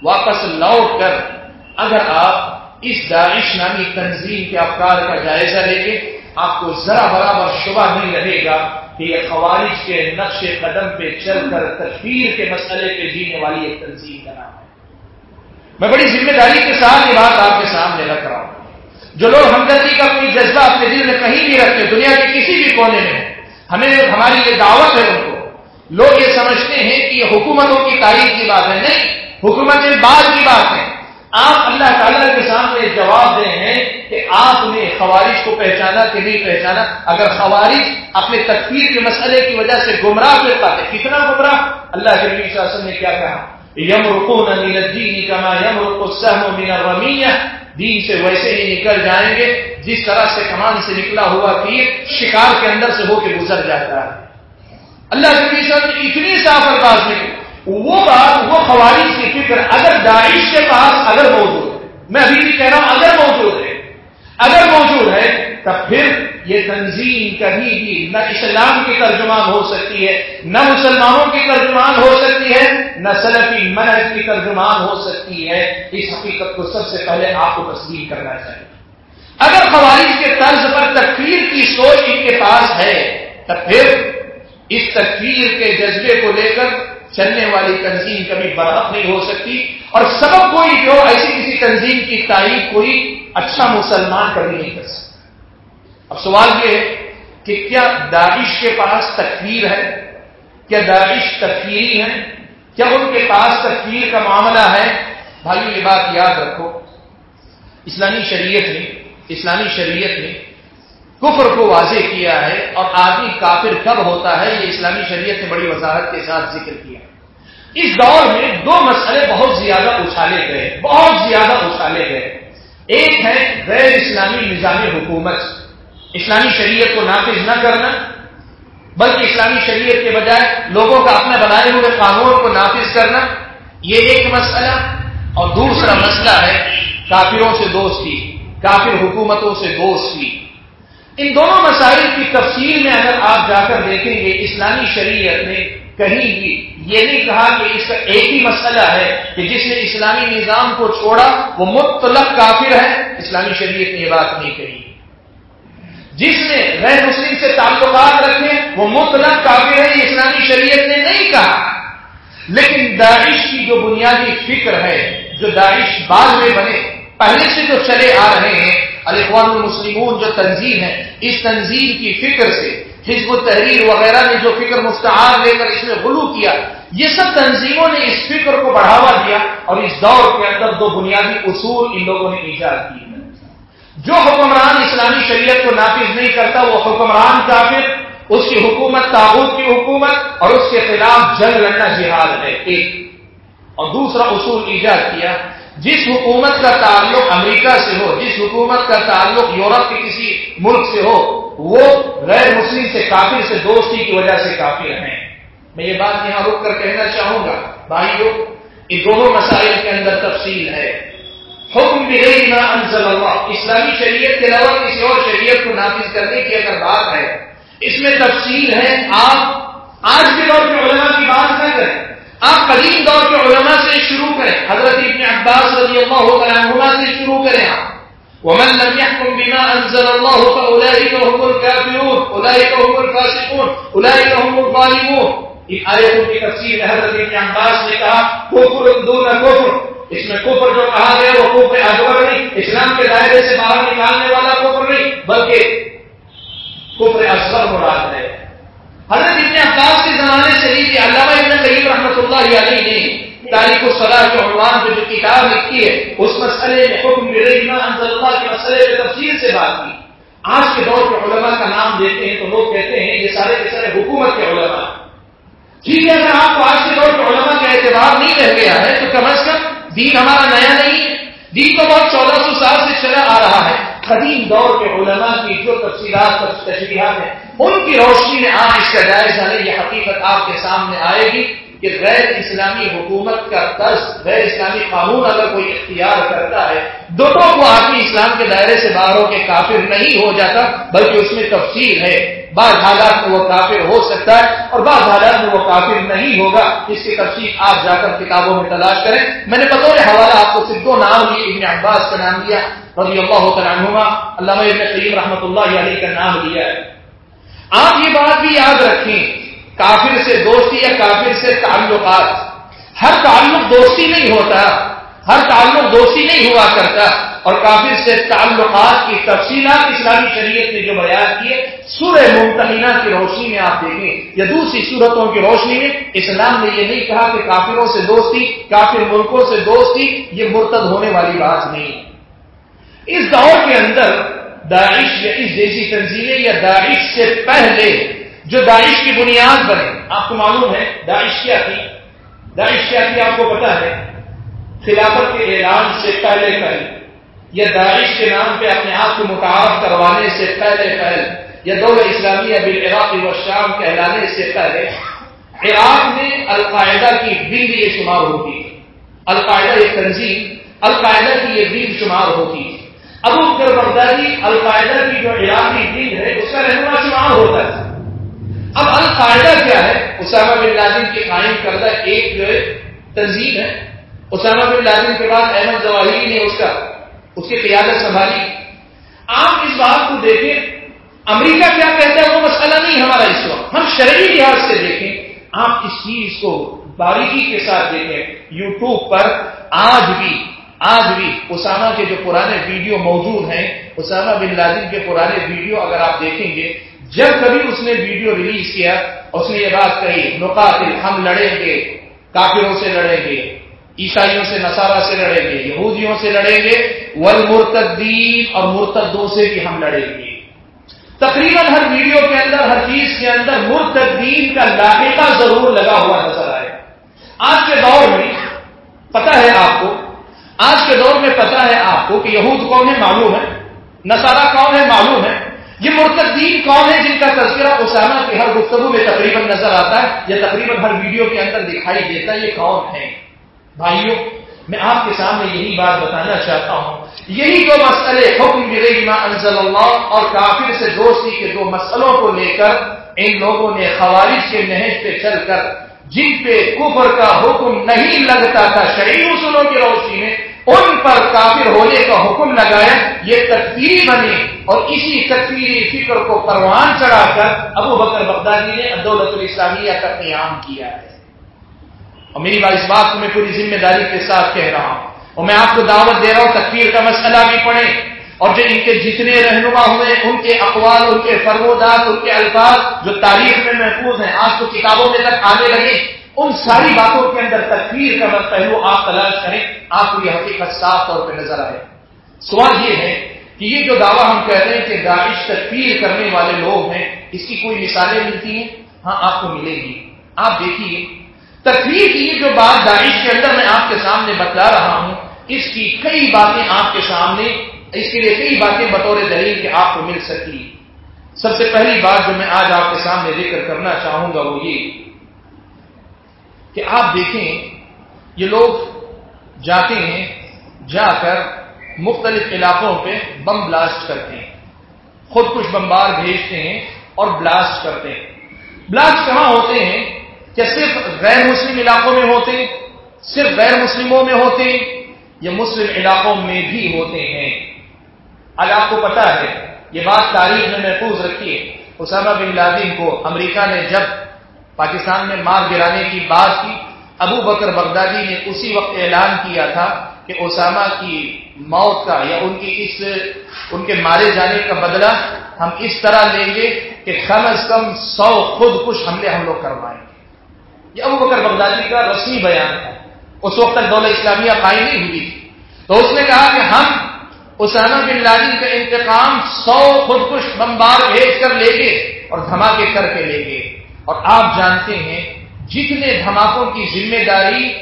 واپس لوٹ کر اگر آپ اس داعش نامی تنظیم کے افکار کا جائزہ لیں گے آپ کو ذرا برابر شبہ نہیں رہے گا کہ یہ خوارج کے نقش قدم پہ چل کر تشہیر کے مسئلے پہ جینے والی ایک تنظیم کا نام ہے۔ میں بڑی ذمہ داری کے ساتھ یہ بات آپ کے سامنے رکھ رہا ہوں۔ جو لوگ ہمدردی کا کوئی جذبہ اپنے دل میں کہیں بھی رکھتے، دنیا کے کسی بھی کونے میں، ہمیں ہماری یہ دعوت ہے ان کو۔ لوگ یہ سمجھتے ہیں کہ یہ حکومتوں کی تاریخ کی بات ہے، نہیں۔ حکومت بعد کی بات ہے۔ آپ اللہ تعالیٰ کے سامنے جواب دے ہیں کہ آپ نے خوارش کو پہچانا کہ نہیں پہچانا۔ اگر خوارش اپنے تکفیر کے مسئلے کی وجہ سے گمراہ پھر پاتے کتنا گمراہ؟ اللہ کے نبی صلی اللہ علیہ وسلم نے کیا کہا؟ یم رکو نی کما یم رکو رمیہ دین سے ویسے ہی نکل جائیں گے، جس طرح سے کمان سے نکلا ہوا تیر شکار کے اندر سے ہو کے گزر جاتا ہے۔ اللہ کے نبی صلی اللہ علیہ وسلم نے اتنی صاف انداز میں وہ بات، وہ خوارج کی فکر اگر داعش کے پاس اگر موجود ہے۔ میں ابھی بھی کہہ رہا ہوں، اگر موجود ہے، اگر موجود ہے، تب پھر یہ تنظیم کبھی بھی نہ اسلام کی ترجمان ہو سکتی ہے، نہ مسلمانوں کی ترجمان ہو سکتی ہے، نہ سلفی منحج کی ترجمان ہو سکتی ہے۔ اس حقیقت کو سب سے پہلے آپ کو تسلیم کرنا چاہیے۔ اگر خوارج کے طرز پر تکفیر کی سوچ ان کے پاس ہے، تب پھر اس تکفیر کے جذبے کو لے کر چلنے والی تنظیم کبھی برحق نہیں ہو سکتی اور سبب کوئی جو ایسی کسی تنظیم کی تعریف کوئی اچھا مسلمان کبھی نہیں کر سکتا۔ اب سوال یہ ہے کہ کیا داعش کے پاس تکفیر ہے؟ کیا داعش تکفیری ہے کیا ان کے پاس تکفیر کا معاملہ ہے؟ بھائی یہ بات یاد رکھو، اسلامی شریعت نے، اسلامی شریعت نے کفر کو واضح کیا ہے اور آدمی کافر کب ہوتا ہے؟ یہ اسلامی شریعت نے بڑی وضاحت کے ساتھ ذکر کیا۔ اس دور میں دو مسئلے بہت زیادہ اچھالے گئے، بہت زیادہ اچھالے گئے۔ ایک ہے غیر اسلامی نظامی حکومت۔ اسلامی شریعت کو نافذ نہ کرنا، بلکہ اسلامی شریعت کے بجائے لوگوں کا اپنے بنائے ہوئے قانون کو نافذ کرنا، یہ ایک مسئلہ۔ اور دوسرا مسئلہ ہے کافروں سے دوستی، کافر حکومتوں سے دوستی۔ ان دونوں مسائل کی تفصیل میں اگر آپ جا کر دیکھیں گے، اسلامی شریعت نے کہیں بھی یہ نہیں کہا کہ اس کا ایک ہی مسئلہ ہے کہ جس نے اسلامی نظام کو چھوڑا، وہ مطلق کافر ہے، اسلامی شریعت نے یہ بات نہیں کہی۔ جس نے غیر مسلم سے تعلقات رکھے، وہ مطلق کافر ہے، یہ اسلامی شریعت نے نہیں کہا۔ لیکن داعش کی جو بنیادی فکر ہے، جو داعش بعد میں بنے، پہلے سے جو چلے آ رہے ہیں الاخوان المسلمون جو تنظیم ہے اس تنظیم کی فکر سے، حزب التحریر وغیرہ نے جو فکر مستعار لے کر اس میں غلو کیا، یہ سب تنظیموں نے اس فکر کو بڑھاوا دیا اور اس دور کے اندر دو بنیادی اصول ان لوگوں نے ایجاد کیے جو حکمران اسلامی شریعت کو نافذ نہیں کرتا، وہ حکمران کافر، اس کی حکومت تعبت کی حکومت اور اس کے خلاف جنگ لڑنا جہاد ہے، ایک۔ اور دوسرا اصول ایجاد کیا جس حکومت کا تعلق امریکہ سے ہو، جس حکومت کا تعلق یورپ کے کسی ملک سے ہو، وہ غیر مسلم سے، کافر سے، دوستی کی وجہ سے کافر ہیں۔ میں یہ بات یہاں رک کر کہنا چاہوں گا۔ بھائیو ان دونوں مسائل کے اندر تفصیل ہے۔ حکم بھی انزل اللہ۔ اسلامی شریعت کے علاوہ کسی اور شریعت کو نافذ کرنے کی اگر بات ہے، اس میں تفصیل ہے، آپ آج کے دور کے علماء کی بات نہ کریں۔ آپ قدیم دور کے علماء سے شروع کریں۔ حضرت ابن عباس رضی اللہ عنہما سے شروع کریں آپ۔ ومن لم يحكم بما انزل الله فاولئك هم الكافرون۔ اولئك هم الفاسقون۔ اولئك هم الظالمون۔ ان آیتوں کی تفسیر حضرت ابن عباس نے کہا، کفر دون کفر اس میں کفر جو کہا گیا، وہ کفر اکبر نہیں۔ اسلام کے دائرے سے باہر نکالنے والا کفر نہیں، بلکہ کفر اصغر مراد ہے۔ حضرت ابن عباس کے زمانے سے ہی کہ علامہ ابن قریب رحمۃ اللہ علیہ نے تاریخ الصلاح کے عنوان پہ جو کتاب لکھی ہے، اس مسئلے میں حکم انزل اللہ کے مسئلے میں تفصیل سے بات کی۔ آج کے دور کے علماء کا نام دیتے ہیں تو لوگ کہتے ہیں، یہ سارے کے سارے حکومت کے علماء۔ ٹھیک ہے اگر آپ کو آج کے دور کے علماء کا اعتبار نہیں رہ گیا ہے، تو کم از کم دین ہمارا نیا نہیں ہے۔ دین تو بہت چودہ سو سال سے چلا آ رہا ہے۔ قدیم دور کے علماء کی جو تفصیلات تشریحات ہیں، ان کی روشنی میں آپ اس کا جائزہ لیں، یہ حقیقت آپ کے سامنے آئے گی کہ غیر اسلامی حکومت کا طرز، غیر اسلامی قانون اگر کوئی اختیار کرتا ہے دونوں کو آدمی اسلام کے دائرے سے باہر ہو کے کافر نہیں ہو جاتا، بلکہ اس میں تفصیل ہے۔ بعض حالات میں وہ کافر ہو سکتا ہے اور بعض حالات میں وہ کافر نہیں ہوگا۔ اس کی تفصیل آپ جا کر کتابوں میں تلاش کریں۔ میں نے بطور حوالہ آپ کو صرف دو نام لیے ابن عباس کا نام دیا، رضی اللہ عنہما، علامہ ابن قیم رحمۃ اللہ علیہ کا نام لیا ہے۔ آپ یہ بات بھی یاد رکھیں، کافر سے دوستی یا کافر سے تعلقات، ہر تعلق دوستی نہیں ہوتا۔ ہر تعلق دوستی نہیں ہوا کرتا اور کافر سے تعلقات کی تفصیلات اسلامی شریعت نے جو بیان کیے، سورہ ممتحینہ کی روشنی میں آپ دیکھیں، یا دوسری صورتوں کی روشنی میں، اسلام نے یہ نہیں کہا کہ کافروں سے دوستی، کافر ملکوں سے دوستی، یہ مرتد ہونے والی بات نہیں۔ اس دور کے اندر، داعش یا اس جیسی تنظیمیں یا داعش سے پہلے، جو داعش کی بنیاد بنے، آپ کو معلوم ہے، داعش کیا تھی؟ داعش کیا تھی آپ کو پتا ہے؟ خلافت کے اعلان سے پہلے پہلے یا داعش کے نام پہ اپنے آپ کو متعارف کروانے سے پہلے پہلے یا دولہ اسلامیہ بال عراق و شام کہلانے سے پہلے، عراق میں القاعدہ کی بند یہ شمار ہوتی القاعدہ ایک تنظیم، القاعدہ کی یہ بند شمار ہوتی ابو کر بغدادی القاعدہ کی جو عراقی بند ہے، اس کا رہنما شمار ہوتا ہے۔ اب القاعدہ کیا ہے؟ اسامہ بن لادن کے قائم کردہ ایک تنظیم ہے۔ اسامہ بن لادن کے بعد احمد زواہری نے اس کا اس کی قیادت سنبھالی۔ آپ اس بات کو دیکھیں، امریکہ کیا کہتا ہے وہ مسئلہ نہیں ہمارا اس وقت۔ ہم شرعی لحاظ سے دیکھیں، آپ اس چیز کو باریکی کے ساتھ دیکھیں۔ یوٹیوب پر آج بھی آج بھی اسامہ کے جو پرانے ویڈیو موجود ہیں، اسامہ بن لادن کے پرانے ویڈیو اگر آپ دیکھیں گے، جب کبھی اس نے ویڈیو ریلیز کیا، اس نے یہ بات کہی، نقاتل، ہم لڑیں گے، کافروں سے لڑیں گے۔ عیسائیوں سے نصارہ سے لڑیں گے، یہودیوں سے لڑیں گے ول مرتدین اور مرتدوں سے بھی ہم لڑیں گے۔ تقریباً ہر ویڈیو کے اندر، ہر چیز کے اندر مرتدین کا لاحقہ ضرور لگا ہوا نظر آئے۔ آج کے دور میں پتا ہے آپ کو، آج کے دور میں پتا ہے آپ کو کہ یہود کون ہے معلوم ہے۔ نصارہ کون ہے معلوم ہے۔ یہ مرتدین کون ہے جن کا تذکرہ اسامہ کے ہر گفتگو میں تقریباً نظر آتا ہے، یا تقریباً ہر ویڈیو کے اندر دکھائی دیتا ہے، یہ کون ہے بھائیوں، میں آپ کے سامنے یہی بات بتانا چاہتا ہوں۔ یہی جو مسئلے حکم انزل اللہ اور کافر سے دوستی کے دو مسئلوں کو لے کر ان لوگوں نے خوارش کے نہج پہ چل کر، جن پہ کفر کا حکم نہیں لگتا تھا، شرعی اصولوں کی روشنی میں، ان پر کافر ہونے کا حکم لگایا۔ یہ تکفیری بنی اور اسی تکفیری فکر کو پروان چڑھا کر ابو بکر بغدادی نے دولت الاسلامیہ کا قیام کیا ہے۔ اور میری بات اس بات کو میں پوری ذمہ داری کے ساتھ کہہ رہا ہوں۔ اور میں آپ کو دعوت دے رہا ہوں، تکفیر کا مسئلہ بھی پڑھیں۔ اور جو ان کے جتنے رہنما ہوئے، ان کے اقوال، ان کے فرمودات ان کے الفاظ جو تاریخ میں محفوظ ہیں، آج تو کتابوں میں تک آنے لگے۔ ان ساری باتوں کے اندر تکفیر کا پہلو آپ تلاش کریں، آپ کو یہ حقیقت صاف طور پہ نظر آئے۔ سوال یہ ہے کہ یہ جو دعویٰ ہم کہہ رہے ہیں کہ داعش تکفیر کرنے والے لوگ ہیں، اس کی کوئی مثالیں ملتی ہیں؟ ہاں آپ کو ملے گی۔ آپ دیکھیے تکفیر کی جو بات داعش کے اندر میں آپ کے سامنے بتلا رہا ہوں، اس کی کئی باتیں آپ کے سامنے، اس کے لیے کئی باتیں بطور دلیل کہ آپ کو مل سکی سب سے پہلی بات جو میں آج آپ کے سامنے ذکر کرنا چاہوں گا وہ یہ کہ آپ دیکھیں، یہ لوگ جاتے ہیں، جا کر مختلف علاقوں پہ بم بلاسٹ کرتے ہیں۔ خود کچھ بمبار بھیجتے ہیں اور بلاسٹ کرتے ہیں۔ بلاسٹ کہاں ہوتے ہیں؟ کیا صرف غیر مسلم علاقوں میں ہوتے، صرف غیر مسلموں میں ہوتے ہیں یا مسلم علاقوں میں بھی ہوتے ہیں۔ آج آپ کو پتا ہے، یہ بات تاریخ میں محفوظ رکھی ہے اسامہ بن لادن کو امریکہ نے جب پاکستان میں مار گرانے کی بات کی، ابو بکر بغدادی نے اسی وقت اعلان کیا تھا کہ اسامہ کی موت کا یا ان کی اس، ان کے مارے جانے کا بدلہ ہم اس طرح لیں گے کہ کم از کم سو خود کچھ حملے ہم لوگ کروائیں۔ یہ ابو بکر بغدادی کا رسمی بیان تھا اس وقت تک دولت اسلامیہ قائم نہیں ہوئی۔ تھی تو اس نے کہا کہ ہم اسامہ بن لادن کا انتقام سو خود کش بمبار بھیج کر لیں گے اور دھماکے کر کے لیں گے اور آپ جانتے ہیں، جتنے دھماکوں کی ذمہ داری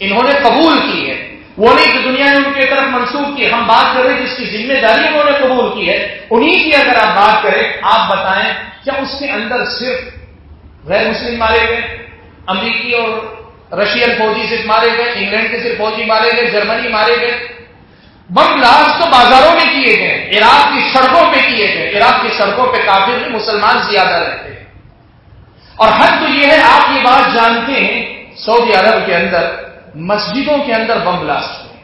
انہوں نے قبول کی ہے، وہ نہیں کہ دنیا نے ان کی طرف منسوخ کی۔ ہم بات کر رہے ہیں جس کی ذمہ داری انہوں نے قبول کی ہے انہیں کی اگر آپ بات کریں، آپ بتائیں کیا اس کے اندر صرف غیر مسلم مارے گئے؟ امریکی اور رشین فوجی صرف مارے گئے، انگلینڈ کے صرف فوجی مارے گئے، جرمنی مارے گئے۔ بم بلاس تو بازاروں میں کیے گئے، عراق کی سڑکوں پہ کیے گئے۔ عراق کی سڑکوں پہ کافی بھی مسلمان زیادہ رہتے ہیں۔ اور حد تو یہ ہے، آپ یہ بات جانتے ہیں، سعودی عرب کے اندر مسجدوں کے اندر بم بلاسٹ ہوئے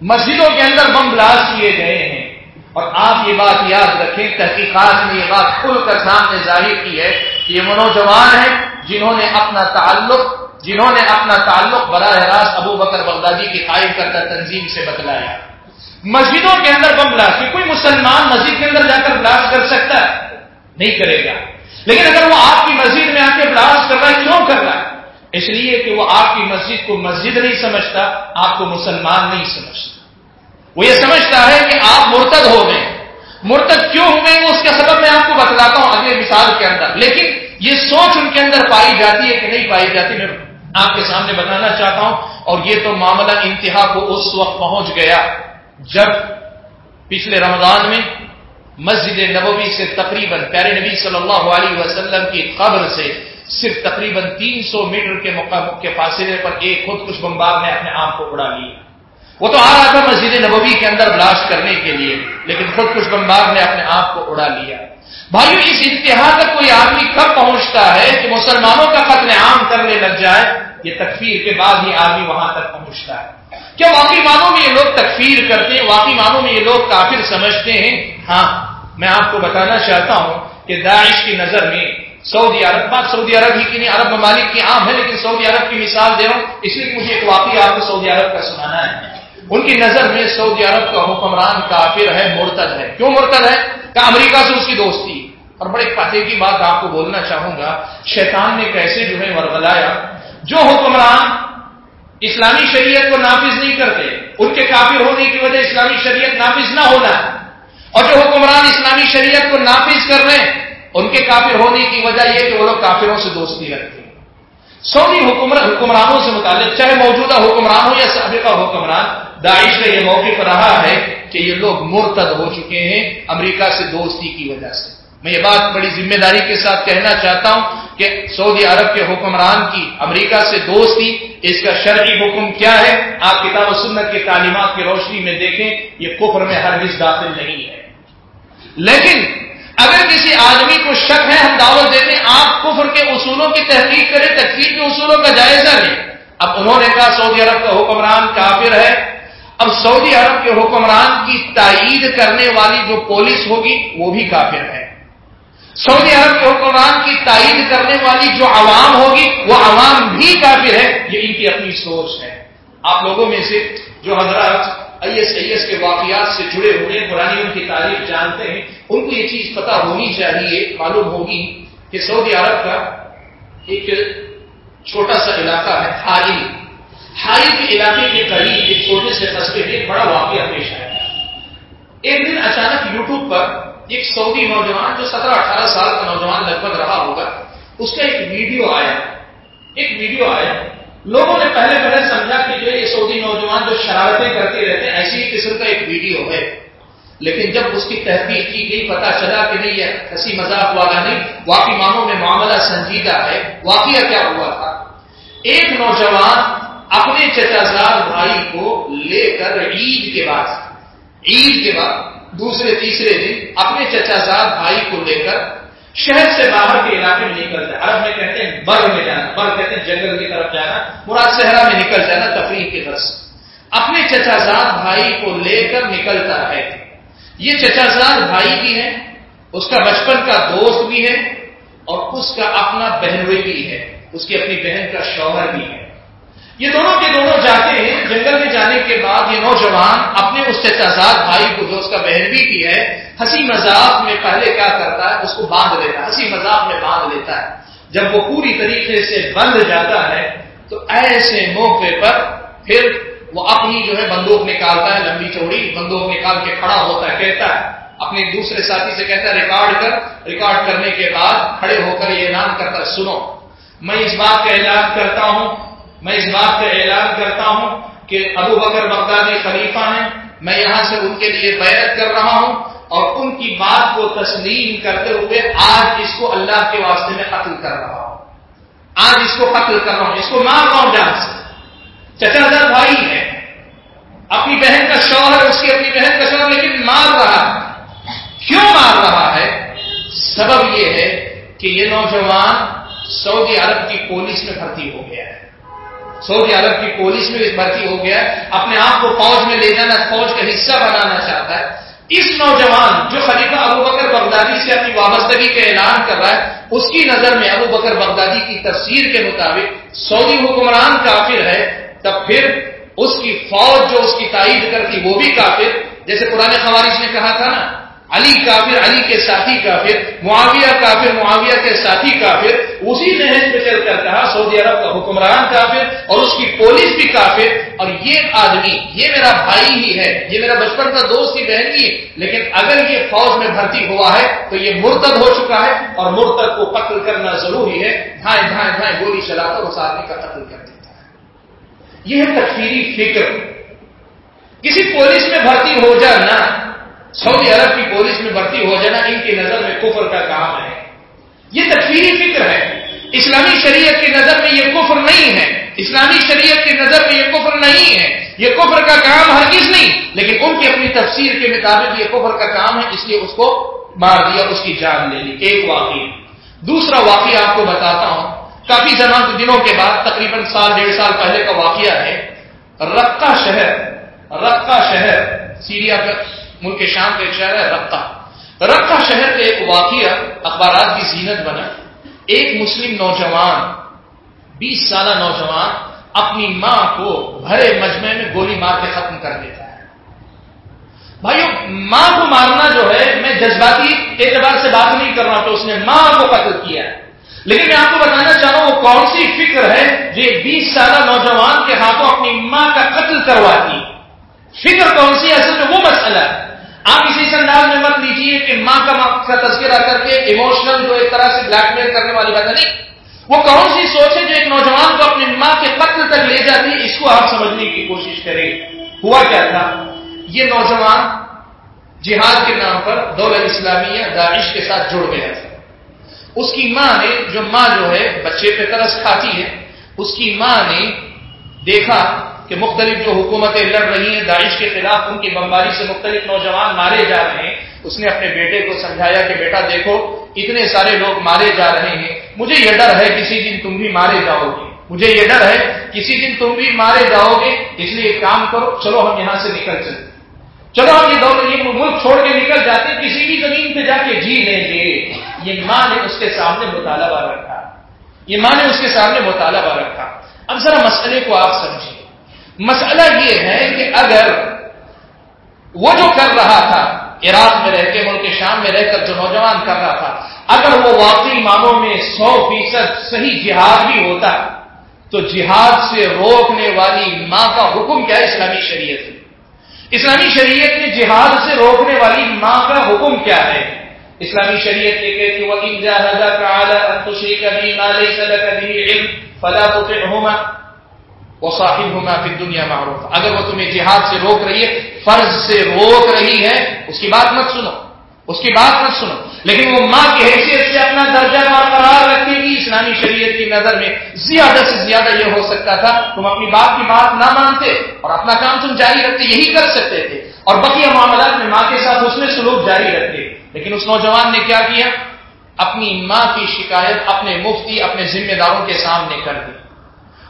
مسجدوں کے اندر بم بلاسٹ کیے گئے ہیں۔ اور آپ یہ بات یاد رکھیں، تحقیقات نے یہ بات کھل کر سامنے ظاہر کی ہے کہ یہ منوجوان ہیں جنہوں نے اپنا تعلق جنہوں نے اپنا تعلق براہ راست ابو بکر بغدادی کی قائم کردہ تنظیم سے بتلایا۔ مسجدوں کے اندر بم بلاس کوئی مسلمان مسجد کے اندر جا کر بلاس کر سکتا ہے؟ نہیں کرے گا۔ لیکن اگر وہ آپ کی مسجد میں آ کے بلاس کر رہا ہے، کیوں کر رہا ہے؟ اس لیے کہ وہ آپ کی مسجد کو مسجد نہیں سمجھتا، آپ کو مسلمان نہیں سمجھتا۔ وہ یہ سمجھتا ہے کہ آپ مرتد ہو گئے۔ مرتد کیوں ہو گئے اس کا سبب میں آپ کو بتلاتا ہوں اگلے مثال کے اندر۔ لیکن یہ سوچ ان کے اندر پائی جاتی ہے کہ نہیں پائی جاتی، میں آپ کے سامنے بتانا چاہتا ہوں۔ اور یہ تو معاملہ انتہا کو اس وقت پہنچ گیا جب پچھلے رمضان میں مسجد نبوی سے تقریباً پیارے نبی صلی اللہ علیہ وسلم کی قبر سے صرف تقریباً تین سو میٹر کے کے فاصلے پر ایک خود کچھ بمبار نے اپنے آپ کو اڑا لیا۔ وہ تو آ رہا تھا مسجد نبوی کے اندر بلاسٹ کرنے کے لیے، لیکن خود کچھ بمبار نے اپنے آپ کو اڑا لیا۔ بھائی اس انتہا تک کوئی آدمی کب پہنچتا ہے کہ مسلمانوں کا قتل عام کرنے لگ جائے؟ یہ تکفیر کے بعد ہی آدمی وہاں تک پہنچتا ہے۔ کیا واقعی معنوں میں یہ لوگ تکفیر کرتے ہیں؟ واقعی معنوں میں یہ لوگ کافر سمجھتے ہیں؟ ہاں میں آپ کو بتانا چاہتا ہوں کہ داعش کی نظر میں سعودی عرب، بات سعودی عرب ہی کی نہیں، عرب ممالک کی عام ہے، لیکن سعودی عرب کی مثال دے رہا ہوں، اس لیے مجھے ایک واقعی آپ کو سعودی عرب کا سنانا ہے۔ ان کی نظر میں سعودی عرب کا حکمران کافر ہے، مرتد ہے۔ کیوں مرتد ہے؟ کہ امریکہ سے اس کی دوستی۔ اور بڑے پتے کی بات آپ کو بولنا چاہوں گا، شیطان نے کیسے جو ہے ورگلایا جو حکمران اسلامی شریعت کو نافذ نہیں کرتے، ان کے کافر ہونے کی وجہ اسلامی شریعت نافذ نہ ہونا۔ ہے اور جو حکمران اسلامی شریعت کو نافذ کر رہے ہیں، ان کے کافر ہونے کی وجہ یہ کہ وہ لوگ کافروں سے دوستی رکھتے ہیں۔ سعودی حکمرانوں سے متعلق، چاہے موجودہ حکمران ہو یا سابقہ حکمران داعش کا یہ موقف رہا ہے کہ یہ لوگ مرتد ہو چکے ہیں امریکہ سے دوستی کی وجہ سے۔ میں یہ بات بڑی ذمہ داری کے ساتھ کہنا چاہتا ہوں کہ سعودی عرب کے حکمران کی امریکہ سے دوستی، اس کا شرعی حکم کیا ہے؟ آپ کتاب و سنت کی تعلیمات کی روشنی میں دیکھیں، یہ کفر میں ہر داخل نہیں ہے۔ لیکن اگر کسی آدمی کو شک ہے، ہم دعوت دیتے ہیں، آپ کفر کے اصولوں کی تحقیق کریں، تکفیر کے اصولوں کا جائزہ لیں۔ اب انہوں نے کہا سعودی عرب کا حکمران کافر ہے اب سعودی عرب کے حکمران کی تائید کرنے والی جو پولیس ہوگی، وہ بھی کافر ہے۔ سعودی عرب کے حکمران کی تائید کرنے والی جو عوام ہوگی، وہ عوام بھی کافر ہے۔ یہ ان کی اپنی سوچ ہے۔ آپ لوگوں میں سے جو حضرات آئی ایس آئی ایس کے واقعات سے جڑے ہوئے پرانی ان کی تعریف جانتے ہیں، ان کو یہ چیز پتا ہونی چاہیے، معلوم ہوگی کہ سعودی عرب کا ایک چھوٹا سا علاقہ ہے ہائی ہائی کے علاقے کے قریب ایک چھوٹے سے قصبے میں ایک بڑا واقعہ پیش آیا ایک دن اچانک یوٹیوب پر ایک سعودی نوجوان جو سترہ اٹھارہ سال کا نوجوان لگ بھگ رہا ہوگا، اس کا ایک ویڈیو آیا۔ ایک ویڈیو آیا۔ لوگوں نے پہلے پہلے سمجھا کہ جو یہ سعودی نوجوان جو شرارتیں کرتے رہتے ہیں، ایسی قسم کا ایک ویڈیو ہے۔ لیکن جب اس کی تحقیق کی گئی، پتا چلا کہ نہیں، یہ ہنسی مذاق والا نہیں، واقعی مانوں میں معاملہ سنجیدہ ہے۔ واقعہ کیا ہوا تھا؟ ایک نوجوان اپنے چچا زاد بھائی کو لے کر عید کے بعد، عید کے بعد، دوسرے، تیسرے دن اپنے چچا زاد بھائی کو لے کر شہر سے باہر کے علاقے میں نکلتا ہے عرب میں کہتے ہیں بر میں جانا بر کہتے ہیں جنگل کی طرف جانا، مراد صحرا میں نکل جانا، تفریح کے درس۔ اپنے چچا زاد بھائی کو لے کر نکلتا ہے۔ یہ چچا زاد بھائی بھی ہے اس کا بچپن کا دوست بھی ہے اور اس کا اپنا بہنوئی بھی ہے اس کی اپنی بہن کا شوہر بھی ہے یہ دونوں کے دونوں جاتے ہیں، جنگل میں جانے کے بعد یہ نوجوان اپنے اس چچا بھائی کو جو اس کا بہن بھی ہے، ہنسی مذاق میں پہلے کیا کرتا ہے، اس کو باندھ لیتا ہے، ہنسی مذاق میں باندھ لیتا ہے۔ جب وہ پوری طریقے سے بند جاتا ہے، تو ایسے موقع پر پھر وہ اپنی جو ہے بندوق نکالتا ہے، لمبی چوڑی بندوق نکال کے کھڑا ہوتا ہے، کہتا ہے، اپنے دوسرے ساتھی سے کہتا ہے، ریکارڈ کر، ریکارڈ کرنے کے بعد کھڑے ہو کر یہ اعلان کرتا ہے، سنو۔ میں اس بات کا اعلان کرتا ہوں میں اس بات کا اعلان کرتا ہوں کہ ابو بکر بغدادی خلیفہ ہیں۔ میں یہاں سے ان کے لیے بیعت کر رہا ہوں اور ان کی بات کو تسلیم کرتے ہوئے آج اس کو اللہ کے واسطے میں قتل کر رہا ہوں۔ آج اس کو قتل کر رہا ہوں۔ اس کو مار رہا ہوں جان سے۔ چچا بھائی ہے اپنی بہن کا شوہر اس کی اپنی بہن کا شوہر، لیکن مار رہا ہے۔ کیوں مار رہا ہے؟ سبب یہ ہے کہ یہ نوجوان سعودی عرب کی پولیس میں بھرتی ہو گیا ہے۔ سعودی عرب کی پولیس میں بھی بھرتی ہو گیا ہے، اپنے آپ کو فوج میں لے جانا، فوج کا حصہ بنانا چاہتا ہے۔ اس نوجوان جو خلیفہ ابو بکر بغدادی سے اپنی وابستگی کا اعلان کر رہا ہے، اس کی نظر میں ابو بکر بغدادی کی تفسیر کے مطابق سعودی حکمران کافر ہے، تب پھر اس کی فوج جو اس کی تائید کرتی وہ بھی کافر۔ جیسے پرانے خوارش نے کہا تھا نا علی کافر، علی کے ساتھی کافر، معاویہ کافر، معاویہ کے ساتھی کافر، اسی نہج پہ چل کر کہا، سعودی عرب کا حکمران کافر اور اس کی پولیس بھی کافر، اور یہ آدمی، یہ میرا بھائی ہی ہے، یہ میرا بچپن کا دوست ہی، بہن ہی، لیکن اگر یہ فوج میں بھرتی ہوا ہے تو یہ مرتد ہو چکا ہے اور مرتد کو قتل کرنا ضروری ہے، دھائیں دھائیں دھائیں گولی چلا کر اس آدمی کا قتل کر دیتا ہے۔ یہ ہے تکفیری فکر۔ کسی پولیس میں بھرتی ہو جانا سعودی عرب کی پولیس میں بھرتی ہو جانا ان کی نظر میں کفر کا کام ہے۔ یہ تکفیری فکر ہے۔ اسلامی شریعت کی نظر میں یہ کفر نہیں ہے۔ اسلامی شریعت کی نظر میں یہ کفر نہیں ہے۔ یہ کفر کا کام ہرگز نہیں۔ لیکن ان کی اپنی تفسیر کے مطابق یہ کفر کا کام ہے، اس لیے اس کو مار دیا، اس کی جان لے لی۔ ایک واقعہ۔ دوسرا واقعہ آپ کو بتاتا ہوں۔ کافی زمان دنوں کے بعد، تقریباً سال، ڈیڑھ سال پہلے کا واقعہ ہے۔ رقہ شہر رقہ شہر، سیریا کا ملک شام کا ایک شہر ہے رقہ۔ رقہ شہر کا ایک واقعہ، اخبارات کی زینت بنا۔ ایک مسلم نوجوان، بیس سالہ نوجوان اپنی ماں کو بھرے مجمع میں گولی مار کے ختم کر دیتا ہے۔ بھائیو، ماں کو مارنا جو ہے، میں جذباتی اعتبار سے بات نہیں کر رہا تو اس نے ماں کو قتل کیا ہے۔ لیکن میں آپ کو بتانا چاہ رہا ہوں وہ کون سی فکر ہے جو بیس سالہ نوجوان کے ہاتھوں اپنی ماں کا قتل کرواتی؟ فکر کون سی اصل میں وہ مسئلہ ہے۔ آپ اسی انداز میں مت لیجیے کہ ماں کا ماں کا تذکرہ کر کے ایموشنل جو ایک طرح سے بلیک میل کرنے والی بات نہیں، وہ کون سی سوچ ہے جو ایک نوجوان کو اپنی ماں کے قتل تک لے جاتی ہے؟ اس کو آپ سمجھنے کی کوشش کریں۔ ہوا کیا تھا؟ یہ نوجوان جہاد کے نام پر دولت اسلامیہ داعش کے ساتھ جڑ گیا تھا۔ اس کی ماں نے جو ماں جو ہے، بچے پہ ترس کھاتی ہے، اس کی ماں نے دیکھا کہ مختلف جو حکومتیں لڑ رہی ہیں، داعش کے خلاف ان کی بمباری سے مختلف نوجوان مارے جا رہے ہیں۔ اس نے اپنے بیٹے کو سمجھایا کہ بیٹا دیکھو، اتنے سارے لوگ مارے جا رہے ہیں۔ مجھے یہ ڈر ہے کسی دن تم بھی مارے جاؤ گے۔ مجھے یہ ڈر ہے کسی دن تم بھی مارے جاؤ گے۔ اس لیے ایک کام کرو، چلو ہم یہاں سے نکل چلتے چلو ہم یہ دور یہ ملک چھوڑ کے نکل جاتے، کسی بھی زمین پہ جا کے جی لیں گے۔ یہ ماں نے اس کے سامنے مطالبہ رکھا۔ یہ ماں نے اس کے سامنے مطالبہ رکھا۔ اب ذرا مسئلے کو آپ سمجھیں۔ مسئلہ یہ ہے کہ اگر وہ جو کر رہا تھا، عراق میں رہ کے، ملک شام میں رہ کر جو نوجوان کر رہا تھا، اگر وہ واقعی ماموں میں سو فیصد صحیح جہاد بھی ہوتا، تو جہاد سے روکنے والی ماں کا حکم کیا اسلامی شریعت میں اسلامی شریعت میں جہاد سے روکنے والی ماں کا حکم کیا ہے؟ اسلامی شریعت یہ کہتی فلا تطعهما وصاحبهما في الدنيا معروف اگر وہ تمہیں جہاد سے روک رہی ہے، فرض سے روک رہی ہے، اس کی بات مت سنو۔ اس کی بات مت سنو۔ لیکن وہ ماں کی حیثیت سے اپنا درجہ برقرار رکھے گی، اسلامی شریعت کی نظر میں زیادہ سے زیادہ یہ ہو سکتا تھا۔ تم اپنی باپ کی بات نہ مانتے اور اپنا کام تم جاری رکھتے، یہی کر سکتے تھے۔ اور بقیہ معاملات میں ماں کے ساتھ اس میں سلوک جاری رکھتے لیکن اس نوجوان نے کیا کیا؟ اپنی ماں کی شکایت اپنے مفتی، اپنے ذمہ داروں کے سامنے کر دی۔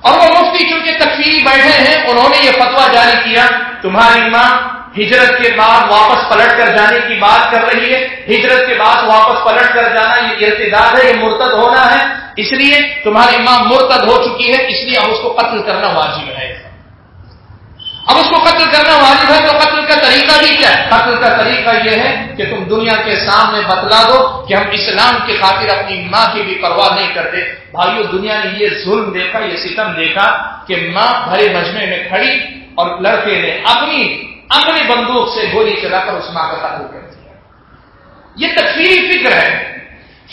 اور وہ مفتی چونکہ تکفیری بیٹھے ہیں، انہوں نے یہ فتوا جاری کیا، تمہاری ماں ہجرت کے بعد واپس پلٹ کر جانے کی بات کر رہی ہے۔ ہجرت کے بعد واپس پلٹ کر جانا یہ ارتداد ہے، یہ مرتد ہونا ہے۔ اس لیے تمہاری ماں مرتد ہو چکی ہے، اس لیے ہم اس کو قتل کرنا واجب ہے۔ اب اس کو قتل کرنا واجب ہے تو قتل کا طریقہ بھی کیا ہے؟ قتل کا طریقہ یہ ہے کہ تم دنیا کے سامنے بتلا دو کہ ہم اسلام کی خاطر اپنی ماں کی بھی پرواہ نہیں کرتے۔ بھائیو، دنیا نے یہ ظلم دیکھا، یہ ستم دیکھا کہ ماں بھرے مجمے میں کھڑی اور لڑکے نے اپنی اپنی بندوق سے گولی چلا کر اس ماں کا قتل کر دیا۔ یہ تکفیری فکر ہے۔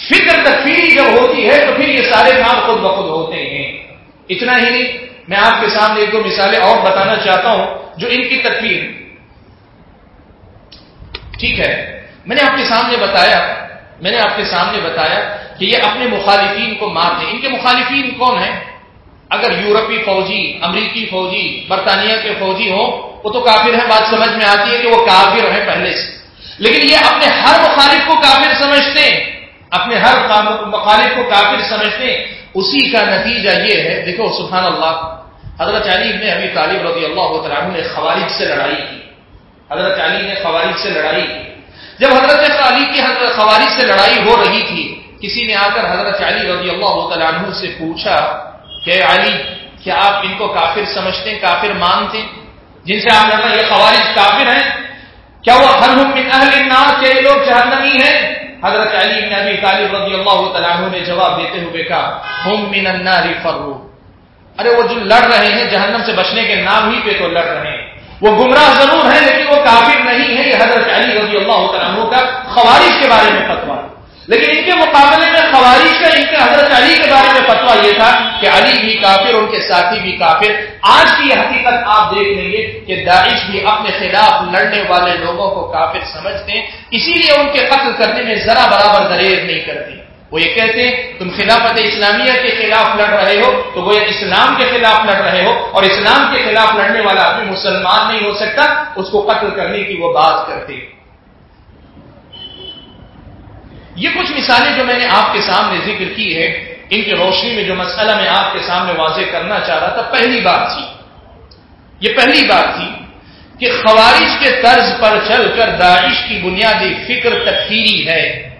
فکر تکفیری جب ہوتی ہے تو پھر یہ سارے کام خود بخود ہوتے ہیں۔ اتنا ہی نہیں۔ میں آپ کے سامنے ایک دو مثالیں اور بتانا چاہتا ہوں جو ان کی تکفیر ٹھیک ہے۔ میں نے آپ کے سامنے بتایا، میں نے آپ کے سامنے بتایا کہ یہ اپنے مخالفین کو مار دیں ان کے مخالفین کون ہیں؟ اگر یورپی فوجی، امریکی فوجی، برطانیہ کے فوجی ہوں، وہ تو کافر ہے بات سمجھ میں آتی ہے کہ وہ کافر ہیں پہلے سے۔ لیکن یہ اپنے ہر مخالف کو کافر سمجھتے ہیں۔ اپنے ہر مخالف کو کافر سمجھتے ہیں۔ اسی کا نتیجہ یہ ہے، دیکھو، سبحان اللہ، حضرت علی نے ابھی طالب رضی اللہ تعالیٰ نے خوارج سے لڑائی کی۔ حضرت علی نے خوارج سے لڑائی کی۔ جب حضرت علی کی حضرت خوارج سے لڑائی ہو رہی تھی، کسی نے آ کر حضرت علی رضی اللہ تعالیٰ عنہ سے پوچھا کہ علی، کیا آپ ان کو کافر سمجھتے ہیں، کافر مانتے ہیں؟ جن سے آپ لڑنا یہ خوارج کافر ہیں۔ کیا وہ ہر من اہل النار کے لوگ جہنمی ہیں؟ حضرت علی بن ابی طالب رضی اللہ تعالیٰ عنہ نے جواب دیتے ہوئے کہا، ہم من النار فرو ارے وہ جو لڑ رہے ہیں، جہنم سے بچنے کے نام ہی پہ تو لڑ رہے ہیں۔ وہ گمراہ ضرور ہیں، لیکن وہ کافر نہیں ہے یہ حضرت علی رضی اللہ تعالیٰ عنہ کا خوارج کے بارے میں فتوا ہے۔ لیکن ان کے مقابلے میں خوارج کا، ان کے حضرت علی کے بارے میں فتوا یہ تھا کہ علی بھی کافر، ان کے ساتھی بھی کافر۔ آج کی حقیقت آپ دیکھ لیں گے کہ داعش بھی اپنے خلاف لڑنے والے لوگوں کو کافر سمجھتے ہیں، اسی لیے ان کے قتل کرنے میں ذرا برابر دریز نہیں کرتے۔ وہ یہ کہتے ہیں، تم خلافت اسلامیہ کے خلاف لڑ رہے ہو، تو وہ اسلام کے خلاف لڑ رہے ہو، اور اسلام کے خلاف لڑنے والا آدمی مسلمان نہیں ہو سکتا، اس کو قتل کرنے کی وہ بات کرتے۔ ہیں یہ کچھ مثالیں جو میں نے آپ کے سامنے ذکر کی ہے ان کی روشنی میں جو مسئلہ میں آپ کے سامنے واضح کرنا چاہ رہا تھا، پہلی بات تھی۔ یہ پہلی بات تھی کہ خوارج کے طرز پر چل کر داعش کی بنیادی فکر تکفیری ہے۔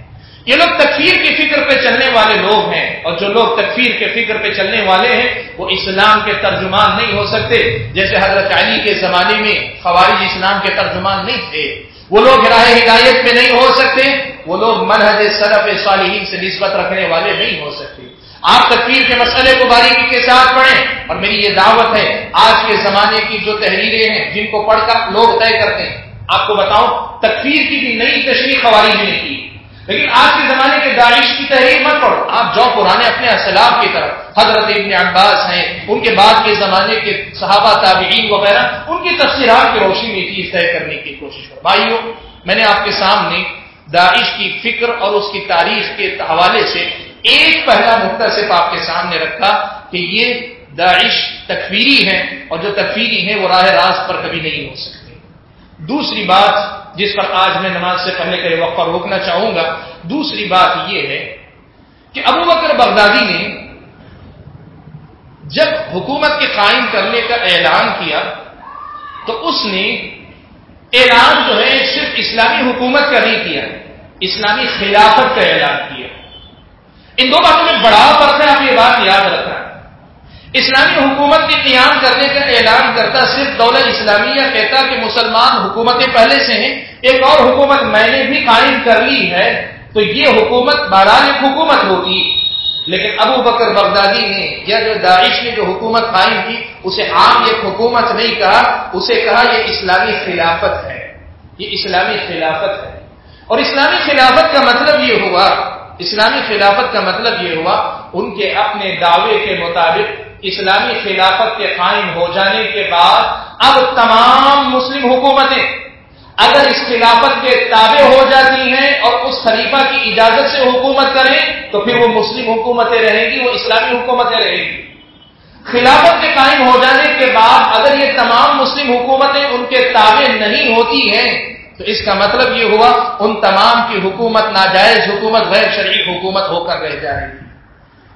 یہ لوگ تکفیر کی فکر پہ چلنے والے لوگ ہیں، اور جو لوگ تکفیر کے فکر پہ چلنے والے ہیں، وہ اسلام کے ترجمان نہیں ہو سکتے۔ جیسے حضرت علی کے زمانے میں خوارج اسلام کے ترجمان نہیں تھے۔ وہ لوگ راہ ہدایت میں نہیں ہو سکتے۔ وہ لوگ منہج صرف صالحین سے نسبت رکھنے والے نہیں ہو سکتے۔ آپ تکفیر کے مسئلے کو باریکی کے ساتھ پڑھیں۔ اور میری یہ دعوت ہے، آج کے زمانے کی جو تحریریں ہیں، جن کو پڑھ کر لوگ طے کرتے ہیں۔ آپ کو بتاؤں تکفیر کی بھی نئی تشریح خواری نے کی۔ لیکن آج کے زمانے کے داعش کی تحریر مت پڑھو۔ آپ جو پرانے اپنے اسلاب کی طرف۔ حضرت ابن عباس ہیں، ان کے بعد کے زمانے کے صحابہ تابعین وغیرہ، ان کی تفصیلات کی روشنی میں چیز طے کرنے کی کوشش۔ کرو بھائیو، میں نے آپ کے سامنے داعش کی فکر اور اس کی تاریخ کے حوالے سے ایک پہلا نقطہ صرف آپ کے سامنے رکھا کہ یہ داعش تکفیری ہے اور جو تکفیری ہے وہ راہ راست پر کبھی نہیں ہو سکتے۔ دوسری بات جس پر آج میں نماز سے پہلے کے وقت پر روکنا چاہوں گا، دوسری بات یہ ہے کہ ابو بکر بغدادی نے جب حکومت کے قائم کرنے کا اعلان کیا تو اس نے اعلان جو ہے، صرف اسلامی حکومت کا نہیں کیا، اسلامی خلافت کا اعلان کیا۔ ان دو باتوں میں بڑا فرق ہے آپ یہ بات یاد رکھنا۔ اسلامی حکومت کے قیام کرنے کا اعلان کرتا صرف دولت اسلامیہ کہتا کہ مسلمان حکومتیں پہلے سے ہیں۔ ایک اور حکومت میں نے بھی قائم کر لی ہے، تو یہ حکومت بہرحال ایک حکومت ہوگی۔ لیکن ابو بکر بغدادی نے یا جو داعش نے جو حکومت قائم کی، اسے عام ایک حکومت نہیں کہا، اسے کہا یہ اسلامی خلافت ہے۔ یہ اسلامی خلافت ہے۔ اور اسلامی خلافت کا مطلب یہ ہوا، اسلامی خلافت کا مطلب یہ ہوا، ان کے اپنے دعوے کے مطابق اسلامی خلافت کے قائم ہو جانے کے بعد اب تمام مسلم حکومتیں اگر اس خلافت کے تابع ہو جاتی ہیں اور اس خلیفہ کی اجازت سے حکومت کریں، تو پھر وہ مسلم حکومتیں رہیں گی، وہ اسلامی حکومتیں رہیں گی۔ خلافت کے قائم ہو جانے کے بعد اگر یہ تمام مسلم حکومتیں ان کے تابع نہیں ہوتی ہیں، تو اس کا مطلب یہ ہوا، ان تمام کی حکومت ناجائز حکومت، غیر شریف حکومت ہو کر رہ جائے گی۔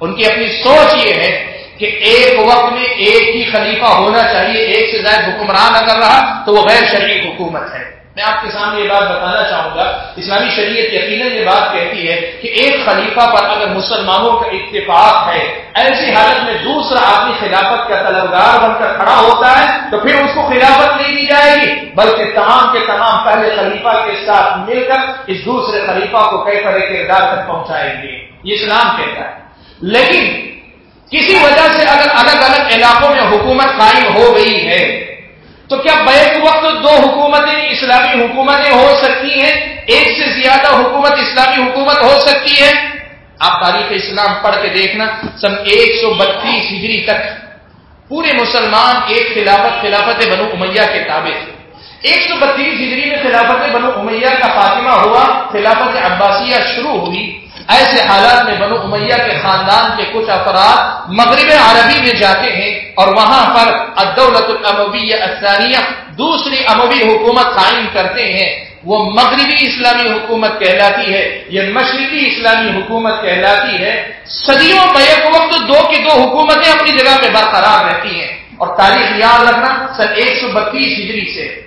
ان کی اپنی سوچ یہ ہے کہ ایک وقت میں ایک ہی خلیفہ ہونا چاہیے، ایک سے زائد حکمران اگر رہا، تو وہ غیر شریف حکومت ہے۔ میں آپ کے سامنے یہ بات بتانا چاہوں گا، اسلامی شریعت یقیناً یہ بات کہتی ہے کہ ایک خلیفہ پر اگر مسلمانوں کا اتفاق ہے، ایسی حالت میں دوسرا آدمی خلافت کا طلبگار بن کر کھڑا ہوتا ہے، تو پھر اس کو خلافت نہیں دی جائے گی۔ بلکہ تمام کے تمام پہلے خلیفہ کے ساتھ مل کر اس دوسرے خلیفہ کو کئی طرح کردار تک پہنچائیں گے۔ یہ اسلام کہتا ہے۔ لیکن کسی وجہ سے اگر الگ الگ علاقوں میں حکومت قائم ہو گئی ہے تو کیا بیک وقت دو حکومتیں اسلامی حکومتیں ہو سکتی ہیں؟ ایک سے زیادہ حکومت اسلامی حکومت ہو سکتی ہے؟ آپ تاریخ اسلام پڑھ کے دیکھنا، سن ایک سو بتیس ہجری تک پورے مسلمان ایک خلافت خلافت بنو امیہ کے تابع تھے۔ ایک سو بتیس ہجری میں خلافت بنو امیہ کا خاتمہ ہوا، خلافت عباسیہ شروع ہوئی۔ ایسے حالات میں بنو امیہ کے خاندان کے کچھ افراد مغرب عربی میں جاتے ہیں اور وہاں پر الدولت الامویہ الثانیہ دوسری اموی حکومت قائم کرتے ہیں۔ وہ مغربی اسلامی حکومت کہلاتی ہے، یہ مشرقی اسلامی حکومت کہلاتی ہے۔ صدیوں بیک وقت دو کی دو حکومتیں اپنی جگہ پہ برقرار رہتی ہیں۔ اور تاریخ یاد رکھنا سن ایک سو بتیس ہجری سے۔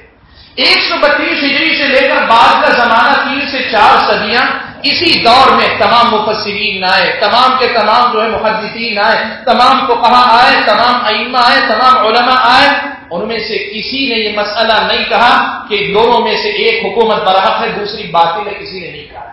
ایک سو بتیس ہجری سے لے کر بعد کا زمانہ تین سے چار صدیاں اسی دور میں تمام مفسرین آئے، تمام کے تمام جو ہے محدثین آئے، تمام کو کہاں آئے، تمام ائمہ آئے، تمام علماء آئے، ان میں سے کسی نے یہ مسئلہ نہیں کہا کہ دونوں میں سے ایک حکومت برحق ہے، دوسری باطل ہے، کسی نے نہیں کہا۔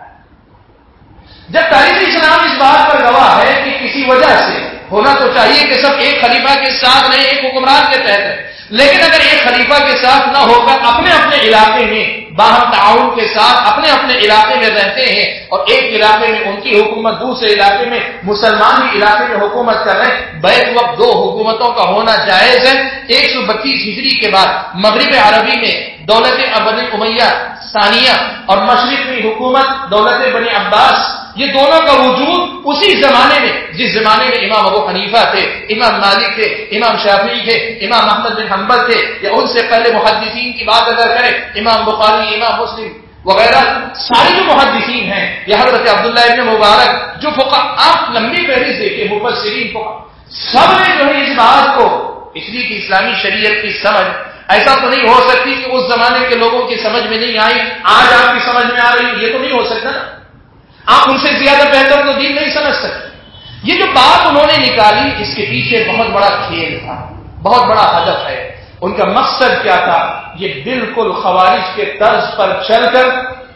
جب تاریخ اسلام اس بات پر گواہ ہے کہ کسی وجہ سے ہونا تو چاہیے کہ سب ایک خلیفہ کے ساتھ نہیں ایک حکمران کے تحت ہے لیکن اگر ایک خلیفہ کے ساتھ نہ ہو کر اپنے اپنے علاقے میں باہم تعاون کے ساتھ اپنے اپنے علاقے میں رہتے ہیں اور ایک علاقے میں ان کی حکومت، دوسرے علاقے میں مسلمان ہی علاقے میں حکومت کر رہے ہیں بیک وقت دو حکومتوں کا ہونا جائز ہے۔ ایک سو بتیس ہجری کے بعد مغرب عربی میں دولت ابن امیہ ثانیہ اور مشرقی حکومت دولت بنی عباس یہ دونوں کا وجود اسی زمانے میں، جس زمانے میں امام ابو حنیفہ تھے، امام مالک تھے، امام شافی تھے، امام محمد بن حنبل تھے، یا ان سے پہلے محدثین کی بات اگر کریں، امام بخاری، امام مسلم وغیرہ سارے جو محدثین ہیں یہ حضرت عبداللہ ابن مبارک، جو فقہ آپ لمبی فہرست دیکھیں مبصرین فقہ سب نے جو ہے اس بات کو، اس لیے کہ اسلامی شریعت کی سمجھ، ایسا تو نہیں ہو سکتی کہ اس زمانے کے لوگوں کی سمجھ میں نہیں آئی، آج آپ کی سمجھ میں آ رہی یہ تو نہیں ہو سکتا نا۔ آپ ان سے زیادہ بہتر تو دین نہیں سمجھ سکتے۔ یہ جو بات انہوں نے نکالی، اس کے پیچھے بہت بڑا کھیل تھا، بہت بڑا ہدف ہے۔ ان کا مقصد کیا تھا؟ یہ بالکل خوارج کے طرز پر چل کر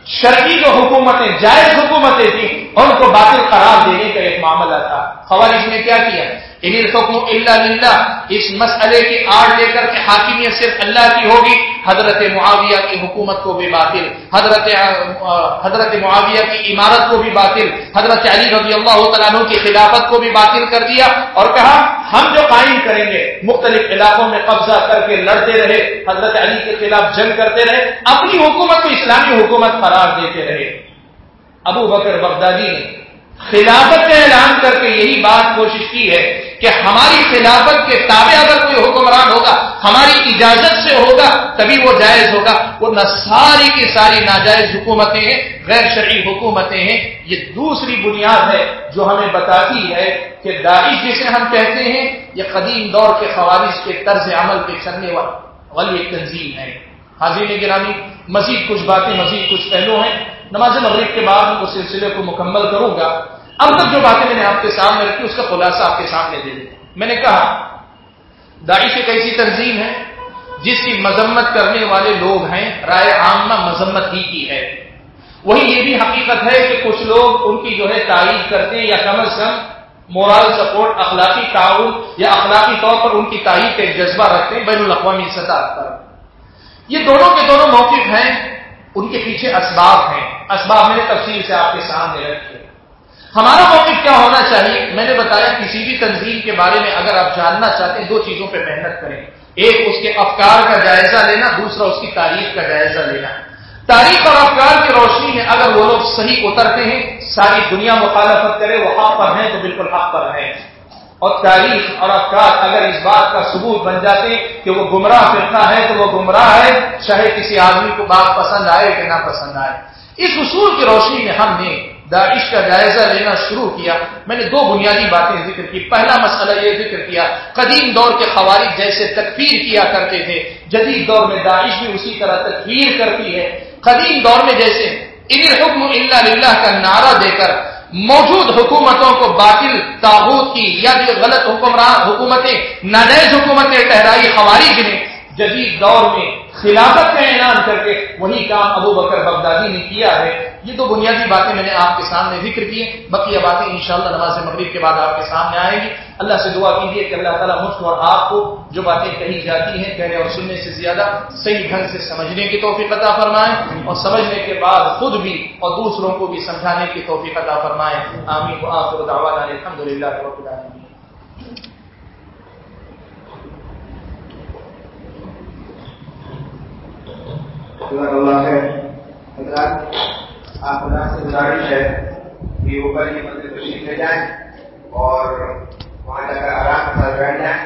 شرعی جو حکومتیں، جائز حکومتیں تھیں، ان کو باطل قرار دینے کا ایک معاملہ تھا۔ خوارج نے کیا کیا؟ حکم اللہ للہ، اس مسئلے کی آڑ لے کر کے حاکمیت صرف اللہ کی ہوگی، حضرت معاویہ کی حکومت کو بھی باطل، حضرت حضرت معاویہ کی عمارت کو بھی باطل، حضرت علی رضی اللہ تعالیٰ کی خلافت کو بھی باطل کر دیا اور کہا، ہم جو قائم کریں گے، مختلف علاقوں میں قبضہ کر کے لڑتے رہے، حضرت علی کے خلاف جنگ کرتے رہے، اپنی حکومت کو اسلامی حکومت قرار دیتے رہے۔ ابو بکر بغدادی نے خلافت کا اعلان کر کے یہی بات کوشش کی ہے کہ ہماری خلافت کے تابع اگر کوئی حکمران ہوگا، ہماری اجازت سے ہوگا، تبھی وہ جائز ہوگا۔ وہ نہ ساری کی ساری ناجائز حکومتیں ہیں، غیر شرعی حکومتیں ہیں۔ یہ دوسری بنیاد ہے جو ہمیں بتاتی ہے کہ داعش جسے ہم کہتے ہیں، یہ قدیم دور کے خوارش کے طرز عمل پہ چلنے والی ایک تنظیم ہے۔ حاضر گرامی، مزید کچھ باتیں، مزید کچھ پہلو ہیں۔ نماز مغرب کے بعد میں اس سلسلے کو مکمل کروں گا۔ اب تک جو باتیں میں نے آپ کے سامنے رکھی، اس کا خلاصہ آپ کے سامنے دے دیں میں نے کہا، داعش ایک ایسی تنظیم ہے جس کی مذمت کرنے والے لوگ ہیں، رائے عامہ مذمت ہی کی ہے۔ وہی یہ بھی حقیقت ہے کہ کچھ لوگ ان کی جو ہے تعریف کرتے ہیں یا کم از کم مورال سپورٹ اخلاقی تعاون یا اخلاقی طور پر ان کی تعریف کا ایک جذبہ رکھتے ہیں، بین الاقوامی سطح پر۔ یہ دونوں کے دونوں موقف ہیں۔ ان کے پیچھے اسباب ہیں۔ اسباب میں نے تفصیل سے آپ کے سامنے رکھے ہمارا موقف کیا ہونا چاہیے؟ میں نے بتایا کسی بھی تنظیم کے بارے میں اگر آپ جاننا چاہتے ہیں، دو چیزوں پہ محنت کریں۔ ایک، اس کے افکار کا جائزہ لینا، دوسرا، اس کی تاریخ کا جائزہ لینا۔ تاریخ اور افکار کی روشنی میں اگر وہ لوگ صحیح اترتے ہیں، ساری دنیا مخالفت کرے، وہ حق پر ہیں تو بالکل حق پر ہیں۔ اور تاریخ اور افکار اگر اس بات کا ثبوت بن جاتے کہ وہ گمراہ فرقہ ہے تو وہ گمراہ ہے چاہے کسی آدمی کو بات پسند آئے کہ نہ پسند آئے۔ اس اصول کی روشنی میں ہم نے داعش کا جائزہ لینا شروع کیا۔ میں نے دو بنیادی باتیں ذکر کی۔ پہلا مسئلہ یہ ذکر کیا، قدیم دور کے خوارج جیسے تکفیر کیا کرتے تھے۔ جدید دور میں داعش بھی اسی طرح تکفیر کرتی ہے۔ قدیم دور میں جیسے، ان حکم اللہ للہ کا نعرہ دے کر موجود حکومتوں کو باطل تابوت کی، یا جو غلط حکمران، حکومتیں، ناجائز حکومتیں ٹہرائی خوارج نے جدید دور میں خلافت کا اعلان کر کے وہی کام ابو بکر بغدادی نے کیا ہے۔ یہ دو بنیادی باتیں میں نے آپ کے سامنے ذکر کی ہیں۔ بقیہ باتیں انشاءاللہ نماز مغرب کے بعد آپ کے سامنے آئیں گی۔ اللہ سے دعا کیجیے کہ اللہ تعالیٰ مجھ کو اور آپ کو جو باتیں کہی جاتی ہیں کہنے اور سننے سے زیادہ صحیح ڈھنگ سے سمجھنے کی توفیق عطا فرمائیں اور سمجھنے کے بعد خود بھی اور دوسروں کو بھی سمجھانے کی توفیق عطا فرمائیں۔ آمین۔ الحمد للہ اللہ ہے حضرات، آپ حضرات سے گزارش ہے کہ اوپر کی مندر تشریف لے جائیں اور وہاں جا کر آرام سے بیٹھ جائیں۔